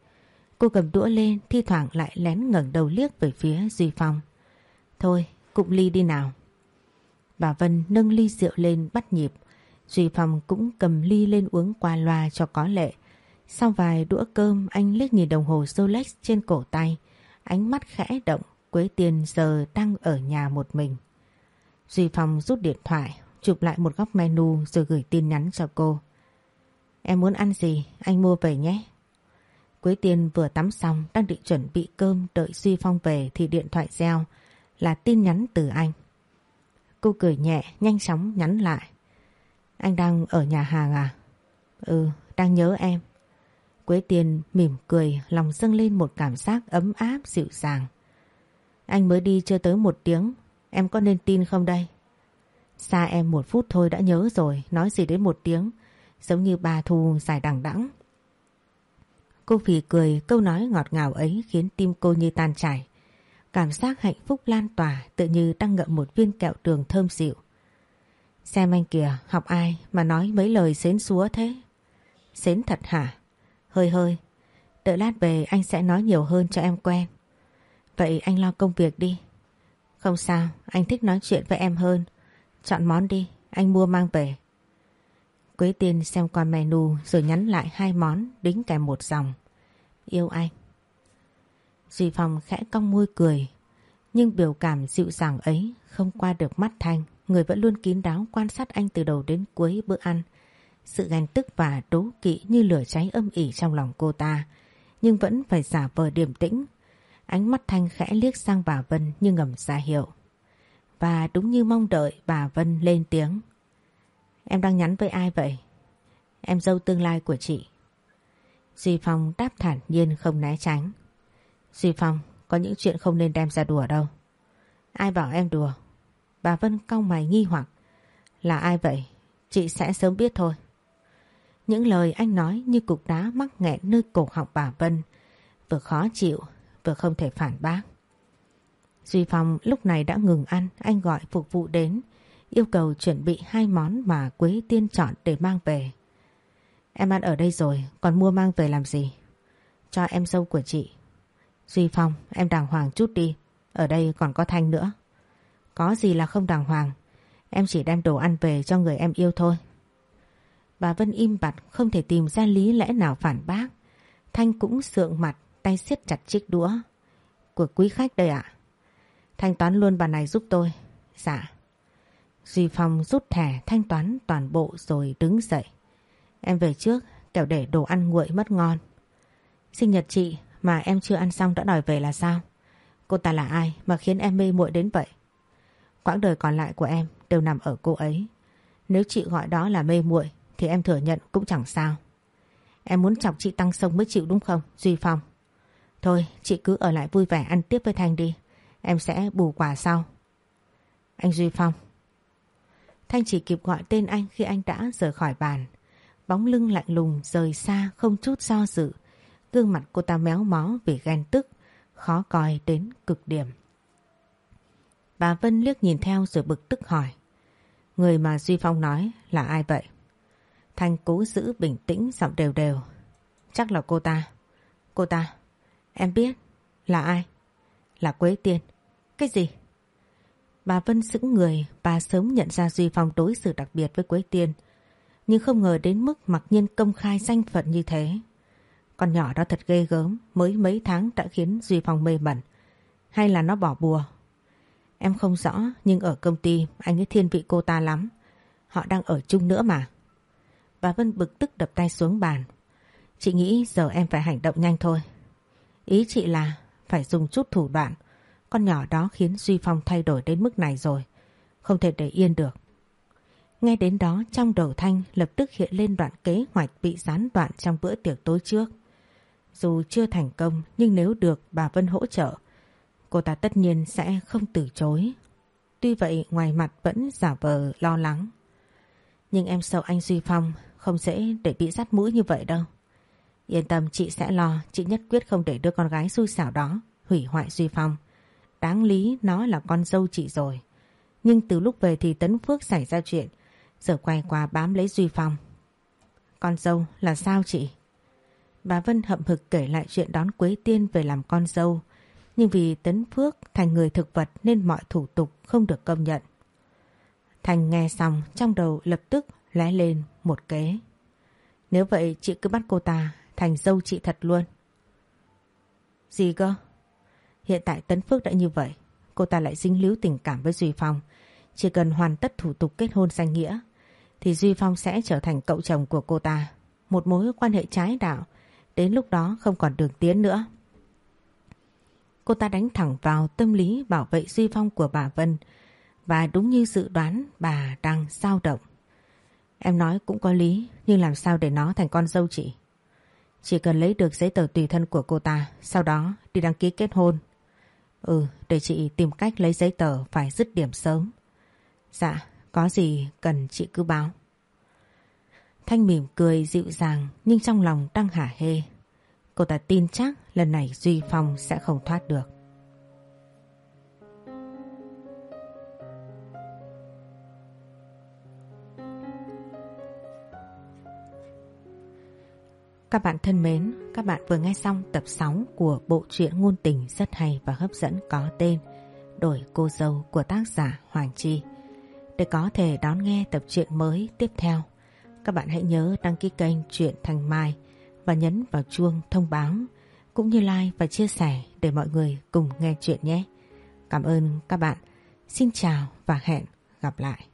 Cô cầm đũa lên thi thoảng lại lén ngẩng đầu liếc về phía Duy Phong. Thôi, cụm ly đi nào. Bà Vân nâng ly rượu lên bắt nhịp. Duy Phong cũng cầm ly lên uống qua loa cho có lệ. Sau vài đũa cơm anh liếc nhìn đồng hồ Rolex trên cổ tay. Ánh mắt khẽ động, Quế Tiên giờ đang ở nhà một mình. Duy Phong rút điện thoại, chụp lại một góc menu rồi gửi tin nhắn cho cô. Em muốn ăn gì, anh mua về nhé. Quế Tiên vừa tắm xong đang định chuẩn bị cơm đợi Duy Phong về thì điện thoại reo là tin nhắn từ anh. Cô cười nhẹ nhanh chóng nhắn lại. Anh đang ở nhà hàng à? Ừ, đang nhớ em. Quế Tiên mỉm cười lòng dâng lên một cảm giác ấm áp dịu dàng. Anh mới đi chưa tới một tiếng, em có nên tin không đây? Xa em một phút thôi đã nhớ rồi, nói gì đến một tiếng, giống như bà thù dài đằng đẵng. Cô phì cười câu nói ngọt ngào ấy khiến tim cô như tan chảy. Cảm giác hạnh phúc lan tỏa tự như đang ngậm một viên kẹo đường thơm dịu. Xem anh kìa, học ai mà nói mấy lời xến xúa thế? Xến thật hả? Hơi hơi, đợi lát về anh sẽ nói nhiều hơn cho em quen. Vậy anh lo công việc đi. Không sao, anh thích nói chuyện với em hơn. Chọn món đi, anh mua mang về. Quế Tiên xem qua menu rồi nhắn lại hai món đính kèm một dòng. Yêu anh. Duy Phong khẽ cong môi cười. Nhưng biểu cảm dịu dàng ấy không qua được mắt Thanh. Người vẫn luôn kín đáo quan sát anh từ đầu đến cuối bữa ăn. Sự ghen tức và đố kỵ như lửa cháy âm ỉ trong lòng cô ta. Nhưng vẫn phải giả vờ điềm tĩnh. Ánh mắt Thanh khẽ liếc sang bà Vân như ngầm ra hiệu. Và đúng như mong đợi bà Vân lên tiếng. Em đang nhắn với ai vậy? Em dâu tương lai của chị. Duy Phong đáp thản nhiên không né tránh. Duy Phong, có những chuyện không nên đem ra đùa đâu. Ai bảo em đùa? Bà Vân cau mày nghi hoặc. Là ai vậy? Chị sẽ sớm biết thôi. Những lời anh nói như cục đá mắc nghẹn nơi cổ họng bà Vân. Vừa khó chịu, vừa không thể phản bác. Duy Phong lúc này đã ngừng ăn, anh gọi phục vụ đến, yêu cầu chuẩn bị hai món mà Quế Tiên chọn để mang về. Em ăn ở đây rồi, còn mua mang về làm gì? Cho em dâu của chị. Duy Phong, em đàng hoàng chút đi, ở đây còn có Thanh nữa. Có gì là không đàng hoàng, em chỉ đem đồ ăn về cho người em yêu thôi. Bà Vân im bặt không thể tìm ra lý lẽ nào phản bác. Thanh cũng sượng mặt, tay siết chặt chiếc đũa. Của quý khách đây ạ. Thanh toán luôn bà này giúp tôi. Dạ. Duy Phong rút thẻ thanh toán toàn bộ rồi đứng dậy. Em về trước, kẻo để đồ ăn nguội mất ngon. Sinh nhật chị mà em chưa ăn xong đã đòi về là sao? Cô ta là ai mà khiến em mê muội đến vậy? Quãng đời còn lại của em đều nằm ở cô ấy. Nếu chị gọi đó là mê muội thì em thừa nhận cũng chẳng sao. Em muốn chọc chị tăng sông mới chịu đúng không, Duy Phong? Thôi, chị cứ ở lại vui vẻ ăn tiếp với Thanh đi. Em sẽ bù quả sau. Anh Duy Phong. Thanh chỉ kịp gọi tên anh khi anh đã rời khỏi bàn. Bóng lưng lạnh lùng rời xa không chút do dự. Gương mặt cô ta méo mó vì ghen tức, khó coi đến cực điểm. Bà Vân liếc nhìn theo rồi bực tức hỏi. Người mà Duy Phong nói là ai vậy? Thanh cố giữ bình tĩnh giọng đều đều. Chắc là cô ta. Cô ta. Em biết. Là ai? Là Quế Tiên. Cái gì? Bà Vân sững người, bà sớm nhận ra Duy Phong đối xử đặc biệt với Quế Tiên. Nhưng không ngờ đến mức mặc nhiên công khai danh phận như thế. Con nhỏ đó thật ghê gớm, mới mấy tháng đã khiến Duy Phong mê mẩn. Hay là nó bỏ bùa? Em không rõ, nhưng ở công ty anh ấy thiên vị cô ta lắm. Họ đang ở chung nữa mà. Bà Vân bực tức đập tay xuống bàn. Chị nghĩ giờ em phải hành động nhanh thôi. Ý chị là phải dùng chút thủ đoạn. Con nhỏ đó khiến Duy Phong thay đổi đến mức này rồi. Không thể để yên được. Nghe đến đó trong đầu Thanh lập tức hiện lên đoạn kế hoạch bị gián đoạn trong bữa tiệc tối trước. Dù chưa thành công nhưng nếu được bà Vân hỗ trợ, cô ta tất nhiên sẽ không từ chối. Tuy vậy ngoài mặt vẫn giả vờ lo lắng. Nhưng em sợ anh Duy Phong không dễ để bị dắt mũi như vậy đâu. Yên tâm chị sẽ lo, chị nhất quyết không để đứa con gái xui xảo đó hủy hoại Duy Phong. Đáng lý nó là con dâu chị rồi. Nhưng từ lúc về thì Tấn Phước xảy ra chuyện, giờ quay qua bám lấy Duy Phong. Con dâu là sao chị? Bà Vân hậm hực kể lại chuyện đón Quế Tiên về làm con dâu, nhưng vì Tấn Phước thành người thực vật nên mọi thủ tục không được công nhận. Thành nghe xong trong đầu lập tức lóe lên một kế. Nếu vậy chị cứ bắt cô ta thành dâu chị thật luôn. Gì cơ? Hiện tại Tấn Phước đã như vậy, cô ta lại dính líu tình cảm với Duy Phong. Chỉ cần hoàn tất thủ tục kết hôn danh nghĩa, thì Duy Phong sẽ trở thành cậu chồng của cô ta. Một mối quan hệ trái đạo, đến lúc đó không còn đường tiến nữa. Cô ta đánh thẳng vào tâm lý bảo vệ Duy Phong của bà Vân và đúng như dự đoán bà đang dao động. Em nói cũng có lý nhưng làm sao để nó thành con dâu chị? Chỉ cần lấy được giấy tờ tùy thân của cô ta sau đó đi đăng ký kết hôn. Ừ, để chị tìm cách lấy giấy tờ phải dứt điểm sớm. Dạ, có gì cần chị cứ báo. Thanh mỉm cười dịu dàng nhưng trong lòng đang hả hê. Cô ta tin chắc lần này Duy Phong sẽ không thoát được. Các bạn thân mến, các bạn vừa nghe xong tập 6 của bộ truyện ngôn tình rất hay và hấp dẫn có tên Đổi cô dâu của tác giả Hoàng Chi. Để có thể đón nghe tập truyện mới tiếp theo, các bạn hãy nhớ đăng ký kênh Truyện Thành Mai và nhấn vào chuông thông báo cũng như like và chia sẻ để mọi người cùng nghe chuyện nhé. Cảm ơn các bạn. Xin chào và hẹn gặp lại.